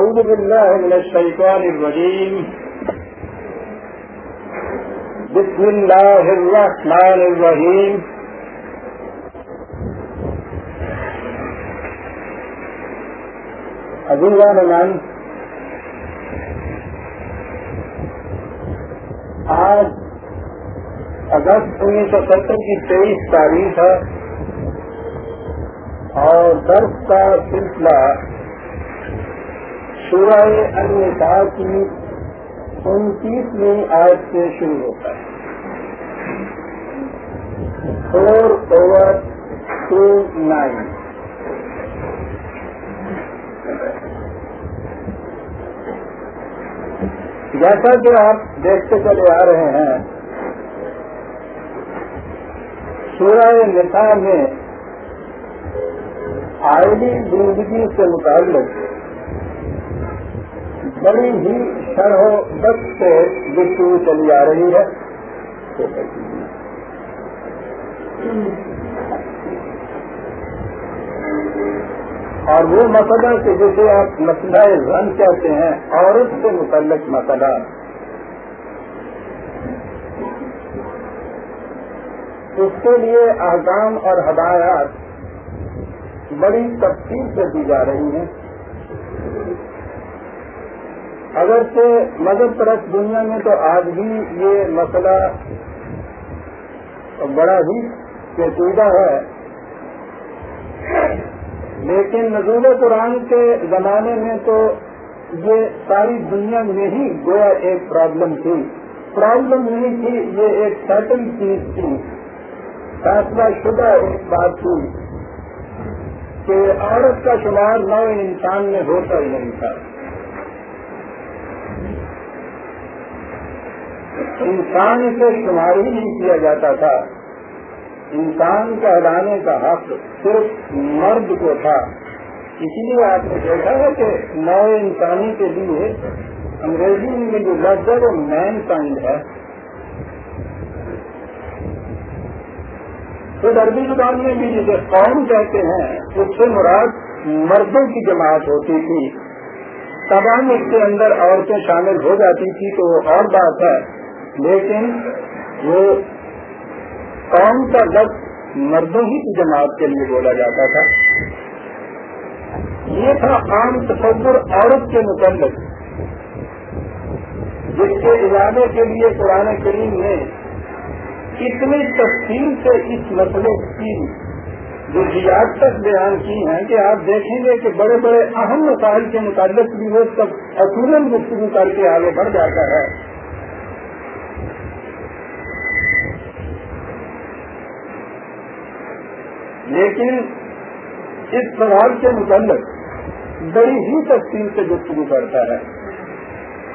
أعوذ بالله من الشيطان الرجيم. بسم الله الرحمن الرحيم. عزیزان من آج اگست انیس سو ستر کی تیئیس تاریخ ہے اور درس کا سلسلہ سورہ النساء کی انتیسویں آیت سے شروع ہوتا ہے۔ Four over two nine. جیسا کہ آپ دیکھتے چلے آ رہے ہیں، سورہ نساء میں آئلی زندگی سے متعلق بڑی ہی شرح و بس سے گفتگو چلی آ رہی ہے۔ اور وہ مسئلہ کہ جسے آپ مسئلہ رن کہتے ہیں، عورت سے متعلق مسئلہ۔ اس کے لیے احکام اور ہدایات بڑی تفصیل سے دی جا رہی ہیں۔ اگرچہ مذہب پرست دنیا میں تو آج بھی یہ مسئلہ بڑا ہی پیچیدہ ہے۔ لیکن نزول قرآن کے زمانے میں تو یہ ساری دنیا میں ہی گویا ایک پرابلم تھی۔ پرابلم نہیں تھی، یہ ایک سیٹل چیز تھی۔ فیصلہ شدہ ایک بات تھی کہ عورت کا شمار نو انسان میں ہوتا ہی نہیں تھا۔ انسان سے شمار ہی نہیں کیا جاتا تھا۔ انسان کہلانے کا حق صرف مرد کو تھا۔ اسی لیے آپ نے دیکھا ہے کہ نو انسانی کے لیے انگریزی میں جو لفظ ہے وہ مین کائنڈ ہے۔ تو عربی زبان میں بھی جسے قوم کہتے ہیں، اس سے مراد مردوں کی جماعت ہوتی تھی۔ تمام اس کے اندر عورتیں شامل ہو جاتی تھی تو وہ اور بات ہے۔ لیکن وہ قوم کا لفظ مردوں ہی کی جماعت کے لیے بولا جاتا تھا۔ یہ تھا عام تصور عورت کے متعلق، جس کے ارادے کے لیے قرآن کریم نے اتنی تفصیل سے اس مسئلے کی جو جیات تک بیان کی ہیں کہ آپ دیکھیں گے کہ بڑے بڑے اہم مسائل کے متعلق بھی وہ سب اصول گفتگو کر کے آگے بڑھ جاتا ہے۔ لیکن اس سوال کے متعلق بڑی ہی تفصیل سے گفتگو کرتا ہے۔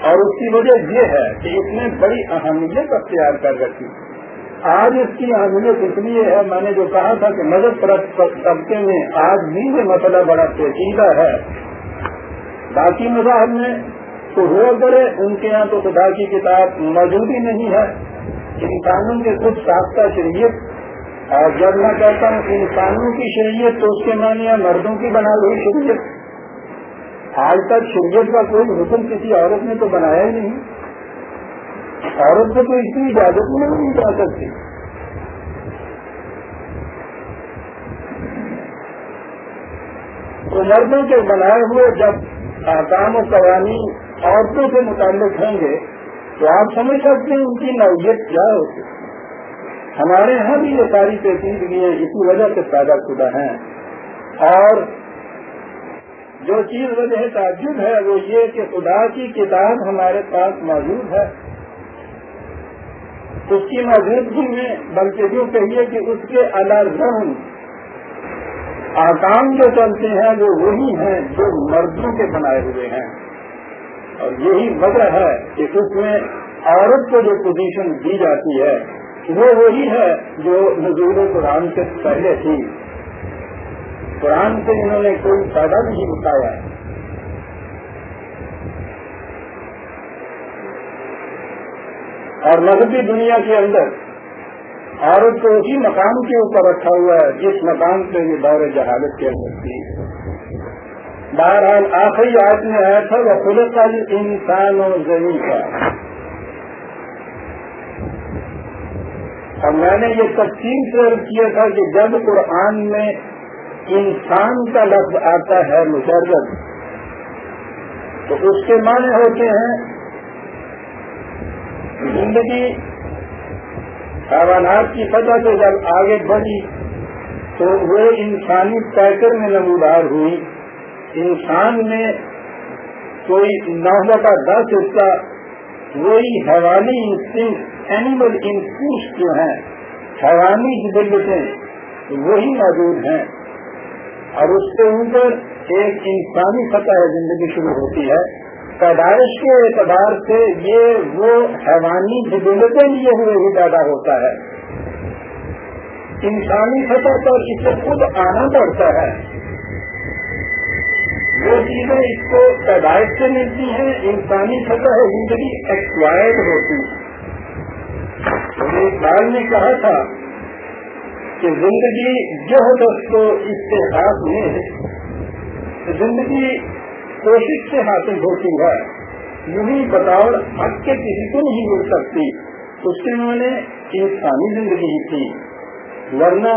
اور اس کی وجہ یہ ہے کہ اس نے بڑی اہمیت اختیار کر رکھی۔ آج اس کی اہمیت اس لیے ہے، میں نے جو کہا تھا کہ مدد پرست طبقے میں آج بھی یہ مسئلہ بڑا پیچیدہ ہے۔ باقی مذاہب میں تو ہوا کرے، ان کے یہاں تو خدا کی کتاب موجود ہی نہیں ہے۔ انسانوں کے کچھ ساختہ شریعت اور جب میں کہتا ہوں انسانوں کی شریعت تو اس کے معنی مردوں کی بنا ہوئی شریعت۔ آج تک شریعت کا کوئی حکم کسی عورت نے تو بنایا ہی نہیں۔ عورت کو تو اس کی اجازت میں نہیں جا سکتی۔ تو مردوں کے بنائے ہوئے جب احکام و قوانین عورتوں سے متعلق ہوں گے تو آپ سمجھ سکتے ہیں ان کی نوعیت کیا ہوتی ہمارے یہاں بھی یہ ساری پیچیدگیاں اسی وجہ سے پیدا شدہ ہیں اور جو چیز وجہ تعجب ہے، وہ یہ کہ خدا کی کتاب ہمارے پاس موجود ہے۔ اس کی موجودگی میں بلکہ جو کہیے کہ اس کے الرحم آکام جو چلتے ہیں وہ وہی ہیں، جو مردوں کے بنائے ہوئے ہیں۔ اور یہی وجہ ہے کہ اس میں عورت کو جو پوزیشن دی جاتی ہے وہ وہی ہے جو نزول قرآن سے پہلے تھی۔ قرآن سے انہوں نے کوئی فائدہ نہیں بتایا اور مذہبی دنیا کے اندر عورت کو اسی مقام کے اوپر رکھا ہوا ہے، جس مقام سے یہ دور جہالت کے اندر تھی۔ بہرحال آخری آج میں آیا تھا وہ خود کل انسان اور زمین کا اور میں نے یہ تقسیم سے کیا تھا کہ جب قرآن میں انسان کا لفظ آتا ہے مجرد، تو اس کے معنی ہوتے ہیں زندگی، حیوانات کی سطح سے جب آگے بڑھی تو وہ انسانی پیکر میں نمودار ہوئی۔ انسان میں کوئی نو کا دس حصہ وہی حیوانی انسٹنگ اینیمل انسٹنگ جو ہیں، حیوانی جبلتیں وہی موجود ہیں۔ اور اس کے اوپر ایک انسانی سطح زندگی شروع ہوتی ہے۔ پیدائش کے اعتبار سے یہ وہ حیوانی جبلتیں لیے ہوئے ہی پیدا ہوتا ہے۔ انسانی سطح پر اسے خود آنا پڑتا ہے۔ وہ چیزیں اس کو پیدائش سے ملتی ہیں، انسانی سطح زندگی ایکسوائرڈ ہوتی اقبال نے کہا تھا کہ زندگی جو کو اتحاد میں زندگی کوشش سے حاصل ہوتی ہے۔ یوں ہی بطور حق کے کسی کو نہیں مل سکتی۔ اس کے معنی انسانی زندگی ہی تھی۔ ورنہ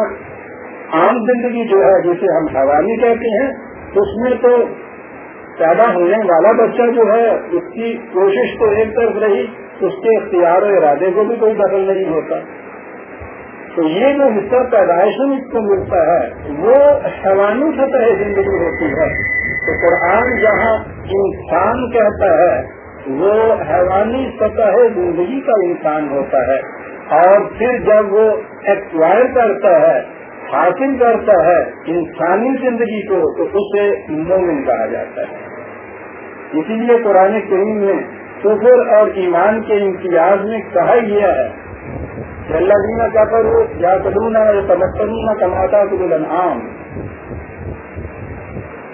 عام زندگی جو ہے، جسے ہم حوانی کہتے ہیں اس میں تو پیدا ہونے والا بچہ جو ہے، اس کی کوشش تو ایک طرف رہی، اس کے اختیار و ارادے کو بھی کوئی دخل نہیں ہوتا۔ تو یہ جو حصہ پیدائش میں اس کو ملتا ہے، وہ حیوانی سطح زندگی ہوتی ہے۔ تو قرآن جہاں انسان کہتا ہے، وہ حیوانی سطح زندگی کا انسان ہوتا ہے۔ اور پھر جب وہ ایکسوائر کرتا ہے حاصل کرتا ہے انسانی زندگی کو، تو اسے مومن کہا جاتا ہے۔ اسی لیے قرآن کریم میں کفر اور ایمان کے امتیاز میں کہا گیا ہے کہ اللہ دینا کیا کرو یا کدونا یا تمکنا کماتا تو عام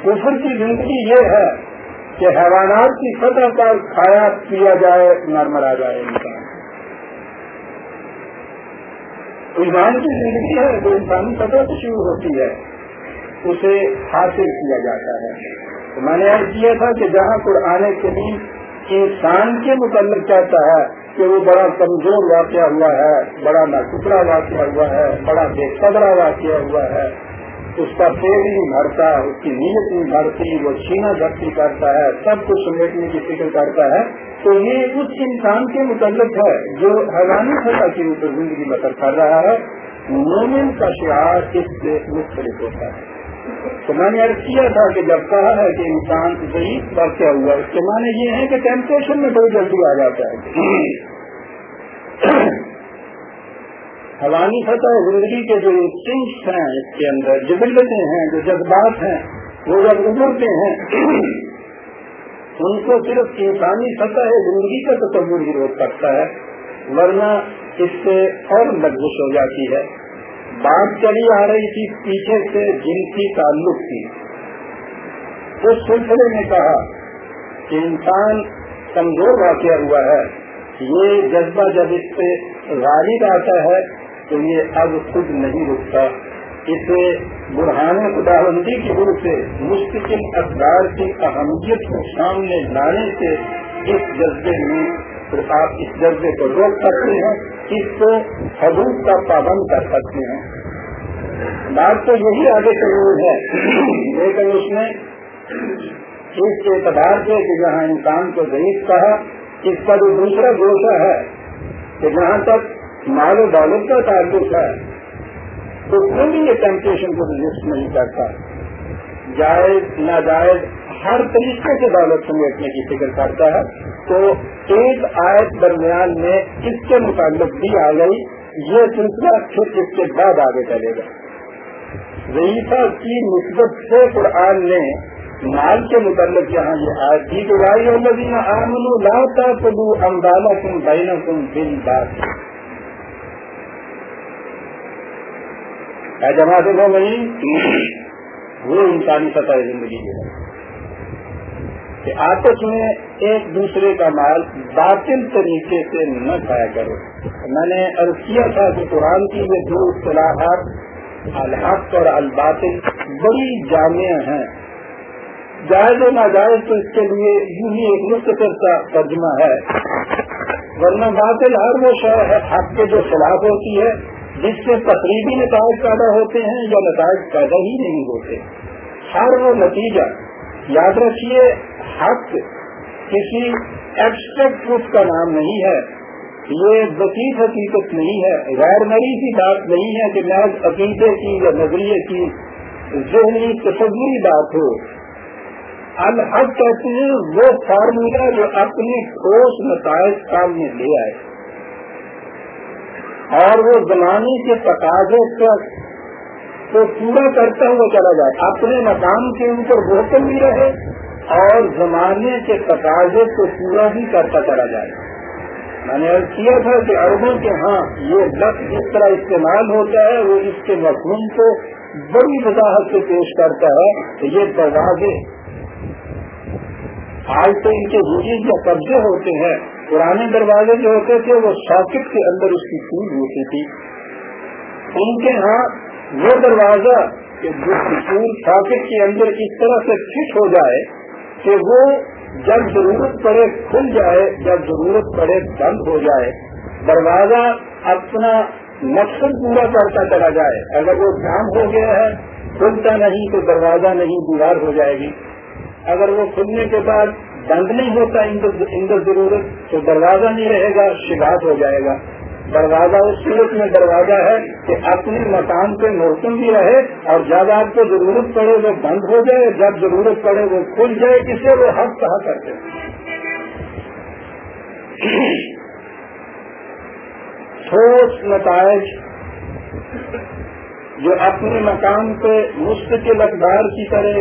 کفر کی زندگی یہ ہے کہ حیوانات کی سطح پر کھایا کیا جائے نرمر جائے انسان۔ ایمان کی زندگی ہے، جو انسانی سطح سے شروع ہوتی ہے، اسے حاصل کیا جاتا ہے۔ تو میں نے عرض کیا تھا کہ جہاں قرآن کریم انسان کے متعلق کہتا ہے کہ وہ بڑا کمزور واقعہ ہوا ہے، بڑا ناٹکڑا واقعہ ہوا ہے، بڑا بے قدرا واقعہ ہوا ہے اس کا پیڑ نہیں بھرتا اس کی نیت نہیں بھرتی، وہ چھینا جھپٹی کرتا ہے، سب کچھ سمیٹنے کی فکر کرتا ہے۔ تو یہ اس انسان کے متعلق ہے جو حیرانی سطح کے اوپر زندگی بسر کر رہا ہے۔ مومن کا شعار اس سے مختلف ہوتا ہے۔ تو میں نے عرض کیا تھا کہ جب کہا ہے کہ انسان ضعیف واقعہ ہوا، اس کے معنی یہ ہے کہ ٹیمپریشن میں بہت جلدی آ جاتا ہے۔ حوانی سطح زندگی کے جو انسٹنگس ہیں اس کے اندر جبلتیں ہیں، جو جذبات ہیں، وہ جب ابھرتے ہیں، ان کو صرف انسانی سطح زندگی کا تصور ہی روک سکتا ہے، ورنہ اس سے اور لگزش ہو جاتی ہے۔ بات چلی آ رہی تھی پیچھے سے جنسی تعلق کی اس سلسلے میں کہا کہ انسان کمزور واقع ہوا ہے۔ یہ جذبہ جب اس سے غالب آتا ہے تو یہ اب خود نہیں رکتا۔ اسے برہان خداوندی کی روح سے مستقل اقدار کی اہمیت کو سامنے لانے سے اس جذبے میں آپ اس جذبے کو روک سکتے ہیں، اس کو حدود کا پابند کر سکتے ہیں۔ بات تو یہی آگے ضرور ہے۔ لیکن اس میں اس اعتبار سے کہ جہاں انسان کو ضعیف کہا، اس کا جو دوسرا گوشہ ہے کہ جہاں تک مال و دولت کا تعلق ہے، تو کوئی یہ ٹیمپٹیشن کو رجسٹ نہیں کرتا۔ جائز، ناجائز ہر طریقے سے دولت سمیٹنے کی فکر کرتا ہے۔ تو ایک آیت درمیان میں اس کے متعلق بھی آ گئی۔ یہ سلسلہ پھر اس کے بعد آگے چلے گا۔ ریفا کی مثبت سے قرآن نے مال کے متعلق یہاں یہ آئے تھی کہ بھائی آمن لاتا تو تم بہن تم دل جماعت ہو گئی وہ انسانی سطح زندگی کے کہ آپس میں ایک دوسرے کا مال باطل طریقے سے نہ کھایا کرو میں نے عرض کیا تھا کہ قرآن کی یہ دو اصطلاحات الحق اور الباطل بڑی جامع ہیں۔ جائز و ناجائز تو اس کے لیے یوں ہی ایک مختصر کا ترجمہ ہے۔ ورنہ باطل ہر وہ شہر ہے، حق کے جو خلاف ہوتی ہے جس سے تقریبی نتائج پیدا ہوتے ہیں یا نتائج پیدا ہی نہیں ہوتے۔ ہر وہ نتیجہ، یاد رکھیے، حق کسی ایبسٹریکٹ ٹروپ کا نام نہیں ہے۔ یہ وسیع حقیقت نہیں ہے، غیر نری سی بات نہیں ہے کہ محض عقیدے کی یا نظریے کی، ذہنی، تصوری بات ہو۔ الحق کہتے ہیں، وہ فارمولہ جو اپنے ٹھوس نتائج سامنے لے آئے۔ اور وہ زمانے کے تقاضے کو پورا کرتا ہوا چلا جائے اپنے مقام کے اوپر روکن بھی رہے اور زمانے کے تقاضے کو پورا بھی کرتا چلا جائے۔ میں نے کیا تھا کہ اربوں کے ہاں یہ لفظ جس طرح استعمال ہوتا ہے، وہ اس کے مفہوم کو بڑی وضاحت سے پیش کرتا ہے کہ یہ دروازے آج تو ان کے حجیز یا قبضے ہوتے ہیں۔ پرانے دروازے جو ہوتے تھے وہ ساکٹ کے اندر اس کی پھول ہوتی تھی۔ ان کے ہاں وہ دروازہ ساکٹ کے اندر اس طرح سے فٹ ہو جائے کہ وہ جب ضرورت پڑے کھل جائے، جب ضرورت پڑے بند ہو جائے۔ دروازہ اپنا مقصد پورا کرتا چلا جائے۔ اگر وہ جام ہو گیا ہے، کھلتا نہیں تو دروازہ نہیں، دیوار ہو جائے گی۔ اگر وہ کھلنے کے بعد بند نہیں ہوتا اندر ضرورت تو دروازہ نہیں رہے گا، شکایت ہو جائے گا۔ دروازہ اس صورت میں دروازہ ہے کہ اپنے مکان پہ موسم بھی رہے اور جب آپ کو ضرورت پڑے وہ بند ہو جائے، جب ضرورت پڑے وہ کھل جائے، اسے وہ حق کہا کرتے ٹھوس نتائج جو اپنے مکان پہ مستقل اقدار کی طرح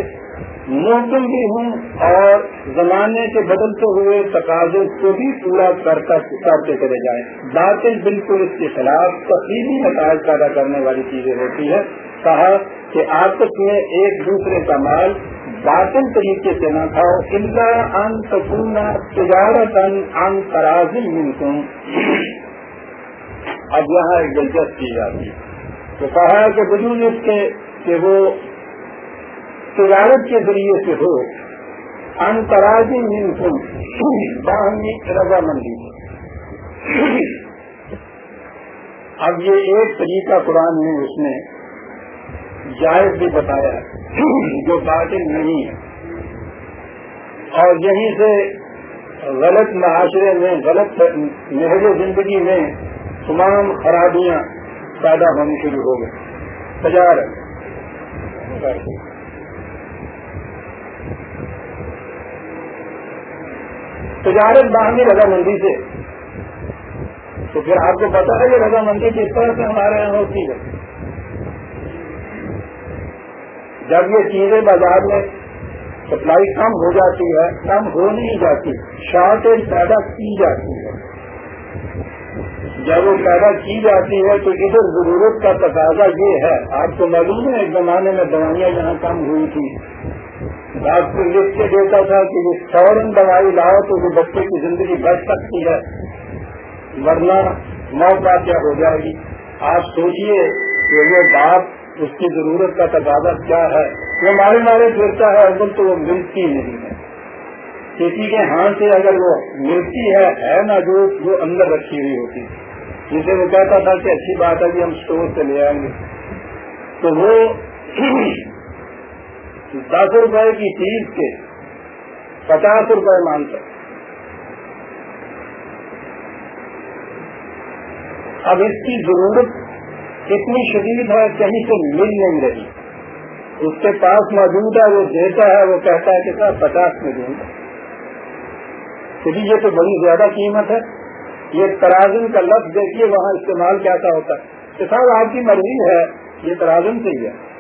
موسم بھی ہوں اور زمانے کے بدلتے ہوئے تقاضے کو بھی پورا کرتا کرتے چلے جائیں۔ باتیں بالکل اس کے خلاف تقریبی نتائج پیدا کرنے والی چیزیں ہوتی ہے کہا کہ آپس میں ایک دوسرے کا مال باطل طریقے سے نہ کھاؤ۔ اللہ ان سکون تجارت ان ان ملکوں اب یہاں ایک دلچسپ کی جاتی ہے۔ تو کہا کہ بجوج اس کے کہ وہ تجارت کے ذریعے سے ہو انتراجی باہمی رضامندی اب یہ ایک طریقہ قرآن میں اس نے جائز بھی بتایا جو باطل نہیں ہے۔ اور یہیں سے غلط معاشرے میں، غلط محض زندگی میں تمام خرابیاں پیدا ہونی شروع ہو گئی تجارت۔ تجارت باہمی رضامندی سے۔ تو پھر آپ کو پتا ہے کہ رضامندی کس طرح سے ہمارے یہاں ہوتی ہے۔ جب یہ چیزیں بازار میں سپلائی کم ہو جاتی ہے، کم ہو نہیں جاتی، شارٹیج پیدا کی جاتی ہے۔ جب وہ پیدا کی جاتی ہے تو ادھر ضرورت کا تقاضا یہ ہے۔ آپ کو معلوم ہے ایک زمانے میں دوائیاں یہاں کم ہوئی تھی ڈاکٹر لکھ کے دیتا تھا کہ یہ فوراً دوائی لاؤ تو وہ بچے کی زندگی بچ سکتی ہے۔ ورنہ موقع کیا ہو جائے گی۔ آپ سوچیے کہ وہ باپ اس کی ضرورت کا تقاضا کیا ہے۔ وہ مارے مارے پھرتا ہے اگر تو وہ ملتی نہیں ہے۔ کسی کے ہاتھ سے اگر وہ ملتی ہے ہے نا جو وہ اندر رکھی ہوئی ہوتی۔ جسے وہ کہتا تھا کہ اچھی بات ہے کہ ہم اسٹور سے لے آئیں گے۔ تو وہ دس روپے کی چیز کے پچاس روپے مانگتا اب اس کی ضرورت کتنی شدید ہے، کہیں سے مل نہیں رہی۔ اس کے پاس موجود ہے، وہ دیتا ہے، وہ کہتا ہے کہ سر پچاس میں دوں گا۔ کیونکہ یہ تو بڑی زیادہ قیمت ہے۔ یہ ترازن کا لفظ دیکھیے، وہاں استعمال کیا ہوتا ہے۔ کہ صاحب آپ کی مرضی ہے، یہ ترازن سے ہی ہے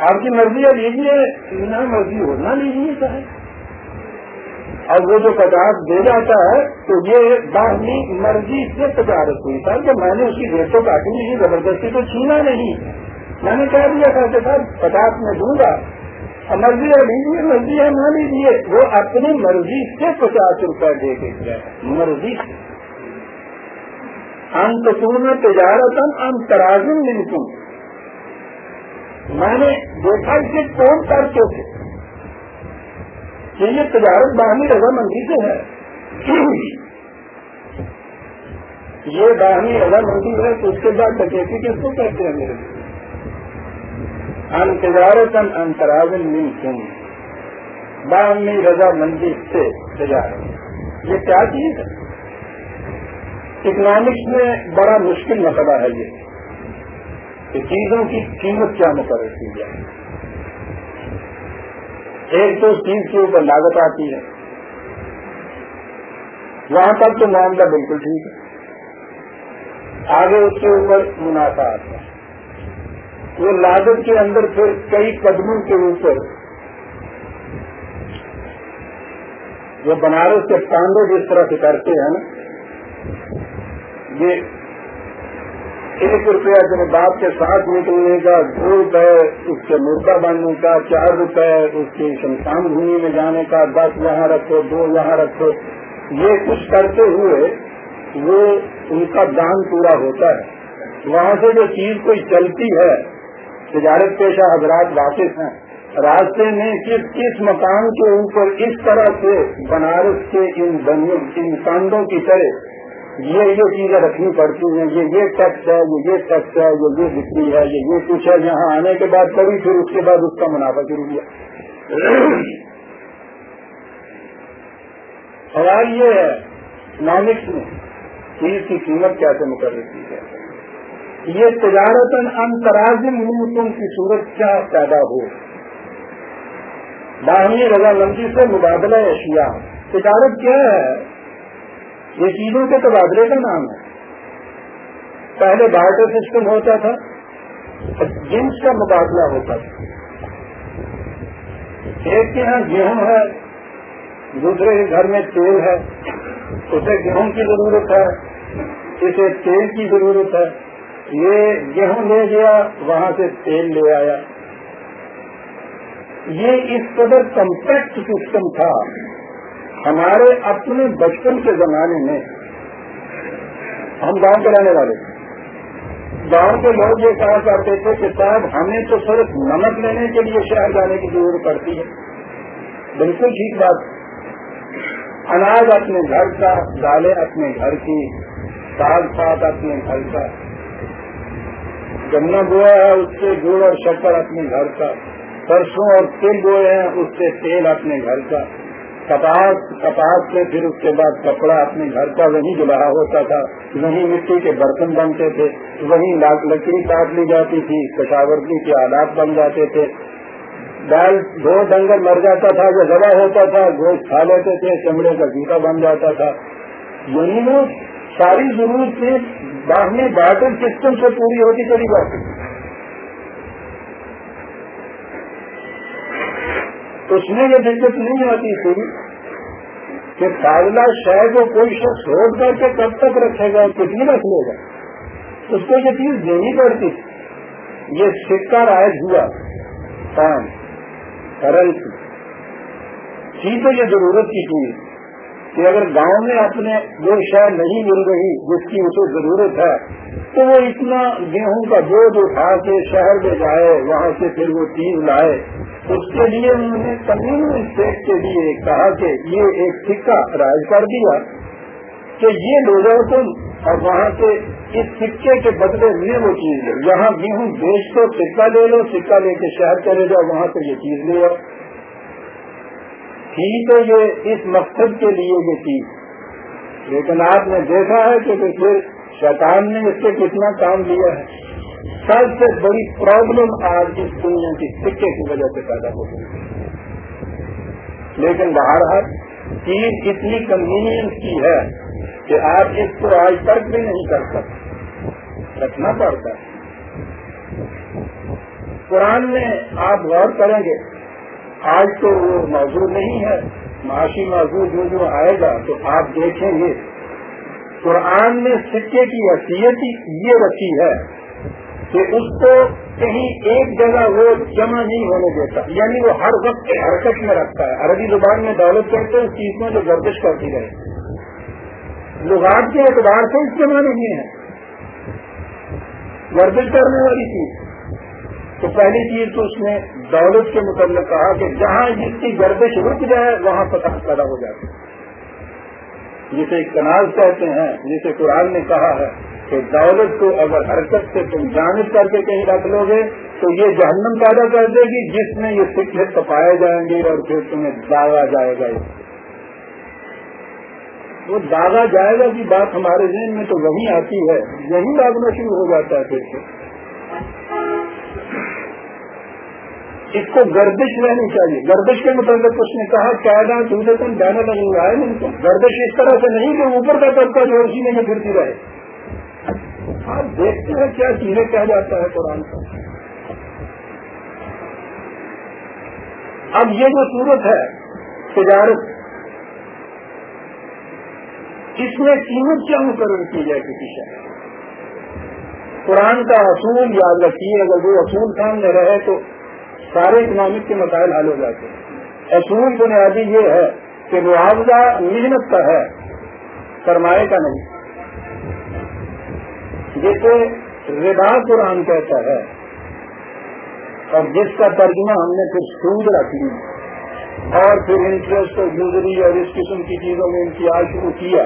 آپ کی مرضی ہے لیجیے نہ مرضی ہو نہ لیجیے چاہے اور وہ جو پچاس دے جاتا ہے، تو یہ باہمی مرضی سے تجارت ہوئی۔ تھا کہ میں نے اس کی ریٹ تو کاٹی نہیں، زبردستی تو چھینا نہیں۔ میں نے کہہ دیا تھا کہ سر پچاس میں دوں گا۔ مرضی ہے لیجیے، مرضی ہے نہ لیجیے۔ وہ اپنی مرضی سے پچاس روپئے دے کے مرضی سے۔ انتون تجارت ان ترازن ملکوں میں نے دیکھا اسے کون کرتے تھے کہ یہ تجارت باہمی رضامندی سے ہے۔ یہ باہمی رضامندی ہے تو اس کے بعد ڈکیتی کس کو کہتے ہیں میرے ان تجارت انتراجن مل تم باہمی رضامندی سے تجارت۔ یہ کیا چیز ہے؟ اکنامکس میں بڑا مشکل مسئلہ ہے یہ۔ کہ چیزوں کی قیمت کیا مقرر کی جائے۔ ایک تو چیز کے اوپر لاگت آتی ہے۔ وہاں تک تو معاملہ بالکل ٹھیک ہے۔ آگے اس کے اوپر منافع آتا ہے وہ لاگت کے اندر پھر کئی قدموں کے اوپر وہ بنارس کے کاندے جس طرح سے کرتے ہیں نا، یہ ایک روپیہ اپنے باپ کے ساتھ نکلنے کا دو روپے اس کے مردہ بننے کا چار روپے اس کی شمشان بھومی میں جانے کا دس یہاں رکھو، دو یہاں رکھو۔ یہ کچھ کرتے ہوئے وہ ان کا دان پورا ہوتا ہے۔ وہاں سے جو چیز کوئی چلتی ہے، تجارت پیشہ حضرات واپس ہیں۔ راستے میں کس کس مکان کے اوپر اس طرح سے بنارس کے ان بنوں ان کاندوں کی طرح یہ یہ چیزیں رکھنی پڑتی ہیں، یہ یہ ٹیکس ہے، یہ یہ ٹیکس ہے، یہ یہ بکری ہے، یہ یہ کچھ ہے، یہاں آنے کے بعد کبھی پھر اس کے بعد اس کا منافع شروع کیا سوال یہ ہے، اکنامکس میں چیز کی قیمت کیسے مقرر کی جائے یہ تجارت انترازم ملکوں کی صورت کیا پیدا ہو؟ باہمی رضامندی سے مبادلہ اشیاء۔ تجارت کیا ہے؟ یہ چیزوں کے تبادلے کا نام ہے۔ پہلے بارٹر سسٹم ہوتا تھا جنس کا مبادلہ ہوتا تھا۔ ایک کے یہاں گیہوں ہے، دوسرے کے گھر میں تیل ہے، اسے گیہوں کی ضرورت ہے، اسے تیل کی ضرورت ہے۔ یہ گیہوں لے گیا، وہاں سے تیل لے آیا۔ یہ اس قدر کمپیکٹ سسٹم تھا ہمارے اپنے بچپن کے زمانے میں ہم گاؤں کے رہنے والے تھے۔ گاؤں کے لوگ یہ کہا کرتے تھے کہ صاحب، ہمیں تو صرف نمک لینے کے لیے شہر جانے کی ضرورت پڑتی ہے۔ بالکل ٹھیک بات۔ اناج اپنے گھر کا، دالیں اپنے گھر کی ساگ ساتھ اپنے گھر کا۔ گنا بویا ہے، اس سے گڑ اور شکر اپنے گھر کا۔ سرسوں اور تیل بوئے ہیں، اس سے تیل اپنے گھر کا۔ کپاس کپاس سے پھر اس کے بعد کپڑا اپنے گھر کا وہیں جلایا ہوتا تھا وہیں مٹی کے برتن بنتے تھے وہیں لکڑی کاٹ لی جاتی تھی کشاورتی کے آلات بن جاتے تھے۔ دال دو ڈنگر مر جاتا تھا، جو ذبح ہوتا تھا، گوشت کھا لیتے تھے، چمڑے کا جوتا بن جاتا تھا۔ یہی وہ ساری ضرورت باہمی بارٹر سسٹم سے پوری ہوتی چلی جاتی۔ اس میں یہ دقت نہیں آتی تھی کہ فاضلہ شہر کو کوئی شخص روڈ کر کے کب تک رکھے گا کتنی رکھ لے گا؟ اس کو یہ چیز دینی پڑتی تھی۔ یہ سکہ رائج ہوا۔ کام کرنسی تھی تو یہ ضرورت کی چیز کہ اگر گاؤں میں اپنے وہ شہر نہیں مل رہی، جس کی اسے ضرورت ہے، تو وہ اتنا گیہوں کا بوجھ اٹھا کے شہر میں جائے، وہاں سے پھر وہ چیز لائے۔ اس کے لیے انہوں نے کمیون اسٹیٹ کے لیے کہا کہ یہ ایک سکہ رائج کر دیا کہ یہ لو جاؤ تم اور وہاں سے اس سکے کے بدلے میں وہ چیز لو یہاں گیہوں بیچ تو سکہ لے لو سکہ لے کے شہر چلے جاؤ، وہاں سے یہ چیز لے آؤ۔ تھی تو یہ اس مقصد کے لیے یہ چیز۔ لیکن آپ نے دیکھا ہے کہ پھر شیطان نے اس سے کتنا کام لیا ہے۔ سب سے بڑی پرابلم آج اس دنیا کی سکے کی وجہ سے پیدا ہو گئی۔ لیکن باہر ہر چیز اتنی کنوینئنس کی ہے کہ آپ اس کو آج تک بھی نہیں کر سکتے۔ رکھنا پڑتا ہے۔ قرآن میں آپ غور کریں گے، آج تو وہ موضوع نہیں ہے۔ معاشی موضوع جو جو آئے گا تو آپ دیکھیں گے۔ قرآن میں سکے کی حیثیت یہ رکھی ہے۔ کہ اس کو کہیں ایک جگہ وہ جمع نہیں ہونے دیتا یعنی وہ ہر وقت حرکت میں رکھتا ہے۔ عربی زبان میں دولت کرتے ہیں، اس چیز میں جو گردش کرتی رہے۔ لغات کے اعتبار سے اس کے معنی نہیں ہے۔ گردش کرنے والی چیز۔ تو پہلی چیز تو اس میں دولت کے متعلق کہا کہ جہاں جس کی گردش رک جائے، وہاں فساد پیدا ہو جاتی۔ جسے کناز کہتے ہیں، جسے قرآن نے کہا ہے کہ دولت کو اگر حرکت سے تم جانب کر کے کہیں رکھ لو گے، تو یہ جہنم پیدا کر دے گی، جس میں یہ سکھے تپائے جائیں گے اور پھر تمہیں داغا جائے گا وہ داغا جائے گا کی بات ہمارے ذہن میں تو وہی آتی ہے، یہی داغنا شروع ہو جاتا ہے پھر سے۔ اس کو گردش رہنی چاہیے۔ گردش کے متعلق اس نے کہا کیا دوسرے دن جانے لگے گا گردش اس طرح سے نہیں کہ اوپر کا طبقہ جو اسی میں پھرتی رہے۔ آپ دیکھتے ہیں کیا چیزیں کہہ جاتا ہے قرآن کا اب یہ جو صورت ہے، تجارت، اس میں قیمت کیا مقرر کی جائے کسی شہر قرآن کا اصول یاد رکھیے اگر وہ اصول سامنے رہے تو سارے اکنامک کے مسائل حل ہو جاتے ہیں۔ اصول بنیادی یہ ہے کہ معاوضہ محنت کا ہے سرمایہ کا نہیں۔ جسے ردا قرآن کہتا ہے اور جس کا ترجمہ ہم نے پھر سود رکھ لی اور پھر انٹرسٹ اور گزری اور اس قسم کی چیزوں میں امتیاز شروع کیا۔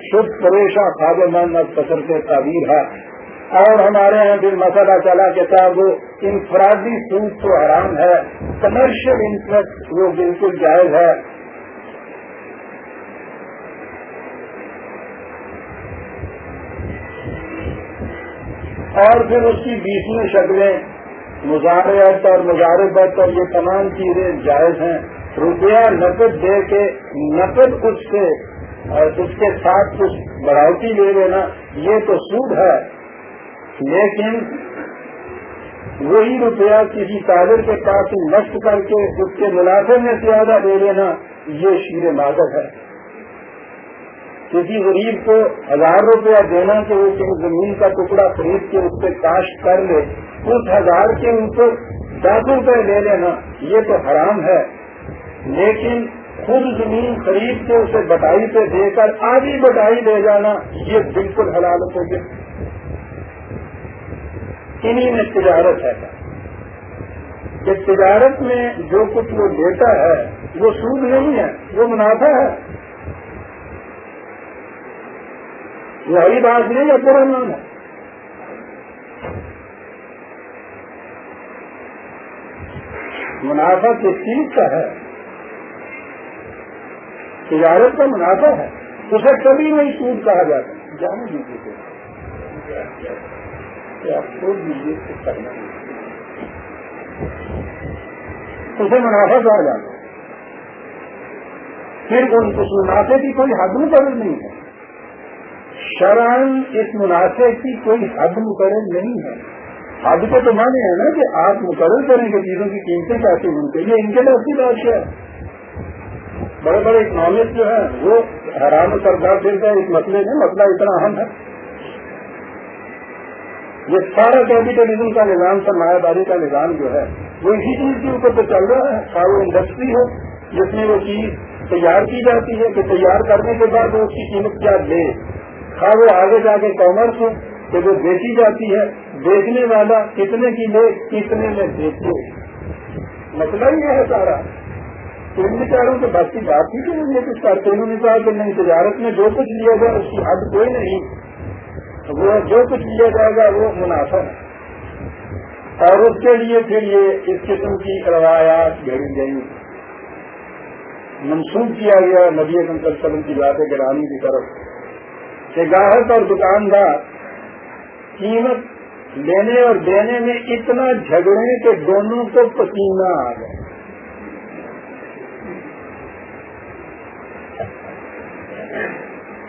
شدھ پریشا فائدے مند اور پسر سے تعبیر ہے۔ اور ہمارے یہاں پھر مسئلہ چلا کہ صاحب وہ انفرادی سود تو حرام ہے کمرشل انٹرسٹ وہ بالکل جائز ہے۔ اور پھر اس کی بیسویں شکلیں مزارت اور مزاربت اور یہ تمام چیزیں جائز ہیں۔ روپیہ نقد دے کے نقد کچھ سے اور اس کے ساتھ کچھ بڑھوتی لے لینا، یہ تو سود ہے۔ لیکن وہی روپیہ کسی تاجر کے پاس نشٹ کر کے اس کے منافع میں زیادہ دے لینا، یہ شیر مادت ہے۔ کسی غریب کو ہزار روپیہ دینا کہ وہ کسی زمین کا ٹکڑا خرید کے اس پہ کاشت کر لے، اس ہزار کے اوپر دس روپے لے لینا، یہ تو حرام ہے۔ لیکن خود زمین خرید کے اسے بٹائی پہ دے کر آدھی بٹائی لے جانا، یہ بالکل حلال ہو گیا۔ انہیں میں تجارت ہے۔ کہ تجارت میں جو کچھ وہ لیتا ہے، وہ سود نہیں ہے، وہ منافع ہے۔ وہی بات نہیں ہے پورا نام ہے۔ منافع کس چیز کا ہے؟ تجارت کا منافع ہے۔ اسے کبھی نہیں سود کہا جاتا۔ جانے دیجیے دیجیے کرنا اسے منافع کہا جاتا۔ پھر اس منافع کی کوئی حد مقرر نہیں ہے۔ شرائن اس مناسب کی کوئی حد مقرر نہیں ہے۔ حد کو تو مانے ہے نا کہ آپ مقرر کریں گے چیزوں کی قیمتیں کیسے ملتے یہ ان کے لیے اچھی بات ہے۔ بڑے بڑے اکنامک جو ہے وہ حیران سردار دیتا ہے اس مسئلے میں مسئلہ اتنا اہم ہے۔ یہ سارا کیپیٹلزم کا نظام، سرمایہ داری کا نظام جو ہے، وہ اسی چیز کے اوپر تو چل رہا ہے۔ چاہے وہ انڈسٹری ہو، جس میں وہ چیز تیار کی جاتی ہے، کہ تیار کرنے کے بعد وہ اس کی قیمت کیا لے ہاں وہ آگے جا کے کامرس ہو، کہ وہ بیچی جاتی ہے، بیچنے والا کتنے کی لے، کتنے میں بیچے۔ مسئلہ یہ ہے سارا۔ ان بیچاروں کے بس کی بات ہی کہ یہ کچھ کرتے انہوں نے کہا کہ نہیں، تجارت میں جو کچھ لیا جائے، اس کی حد کوئی نہیں۔ وہ جو کچھ لیا جائے گا، وہ منافع ہے۔ اور اس کے لیے پھر یہ اس قسم کی روایات گھڑی گئی۔ منسوخ کیا گیا نبی وسلم کی بات گرانی کی طرف۔ کہ گاہک اور دکاندار، قیمت لینے اور دینے میں اتنا جھگڑے کہ دونوں کو پسینہ آ گئے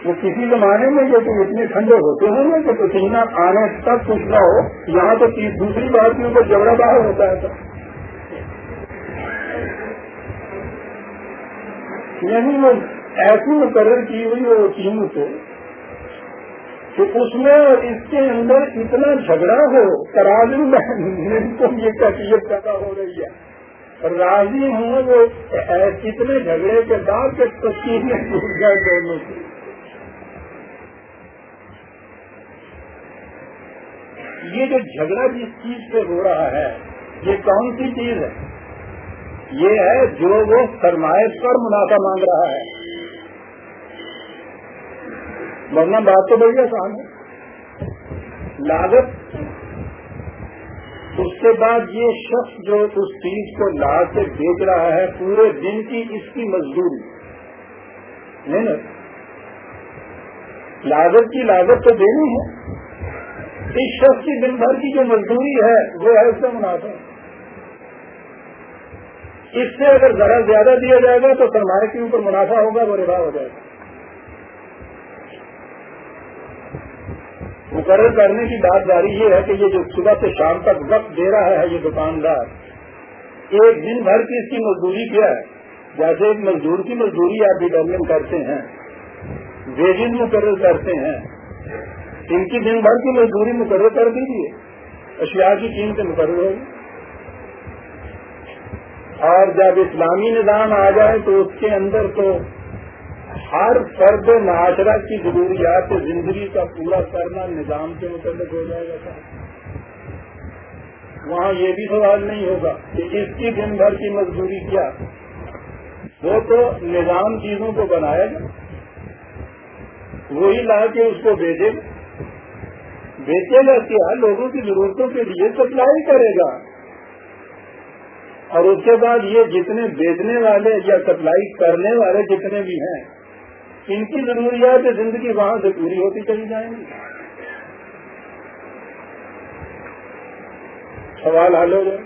وہ کسی زمانے میں یہ تو اتنے ٹھنڈے ہوتے ہوں گے کہ پسینہ آنے تک کچھ نہ ہو، یہاں تو دوسری بات کی اوپر جھگڑا باہر ہوتا ہے یعنی وہ ایسی مقرر کی ہوئی وہ قیمت کہ اس میں اور اس کے اندر اتنا جھگڑا ہو، ترازو میں کو یہ کیفیت پیدا ہو رہی ہے۔ راضی ہوں وہ اتنے جھگڑے کے بعد کے تصویر ٹوٹ گئے دونوں کی یہ جو جھگڑا جس چیز پہ ہو رہا ہے، یہ کون سی چیز ہے؟ یہ ہے جو وہ سرمایہ پر منافع مانگ رہا ہے۔ ورنہ بات تو بڑی آسان ہے۔ لاگت، اس کے بعد یہ شخص جو اس چیز کو لا کے بیچ رہا ہے، پورے دن کی اس کی مزدوری۔ محنت لاگت کی لاگت تو دینی ہے۔ اس شخص کی دن بھر کی جو مزدوری ہے، وہ ہے اس کا منافع اس سے اگر ذرا زیادہ دیا جائے گا تو سرمایہ کے اوپر منافع ہوگا، وہ روا ہو جائے گا۔ مقرر کرنے کی بات جاری یہ ہے کہ یہ جو صبح سے شام تک وقت دے رہا ہے یہ دکاندار، ایک دن بھر کی اس کی مزدوری کیا ہے؟ جیسے ایک مزدور کی مزدوری آپ ڈیٹرمن کرتے ہیں ویجن مقرر کرتے ہیں ان کی دن بھر کی مزدوری مقرر کر دیجیے اشیاء کی قیمت مقرر ہوگی اور جب اسلامی نظام آ جائے تو اس کے اندر تو ہر فرد معاشرہ کی ضروریات زندگی کا پورا کرنا نظام کے متعلق ہو جائے گا۔ وہاں یہ بھی سوال نہیں ہوگا کہ اس کی دن بھر کی مزدوری کیا؟ وہ تو نظام چیزوں کو بنائے گا۔ وہی لا کے اس کو بھیجے گا۔ بیچے گا کیا؟ لوگوں کی ضرورتوں کے لیے سپلائی کرے گا۔ اور اس کے بعد یہ جتنے بیچنے والے یا سپلائی کرنے والے جتنے بھی ہیں ان کی ضروریات زندگی وہاں سے پوری ہوتی چلی جائیں گی۔ سوال حل ہو جائے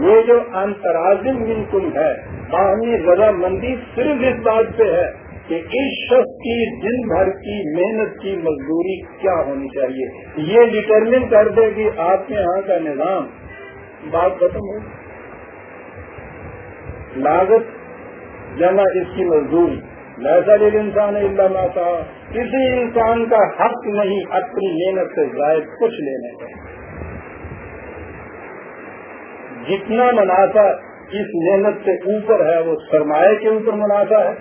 یہ جو انترازم بالکل ہے، باہمی رضامندی صرف اس بات پہ ہے کہ اس شخص کی دن بھر کی محنت کی مزدوری کیا ہونی چاہیے۔ یہ ڈٹرمن کر دے کہ آپ کے یہاں کا نظام۔ بات ختم ہو لاگت جمع اس کی مزدوری لہذا دل انسان اللہ ماتا کسی انسان کا حق نہیں، اپنی محنت سے زائد کچھ لینے کا جتنا منافع اس محنت سے اوپر ہے، وہ سرمایہ کے اوپر منافع ہے.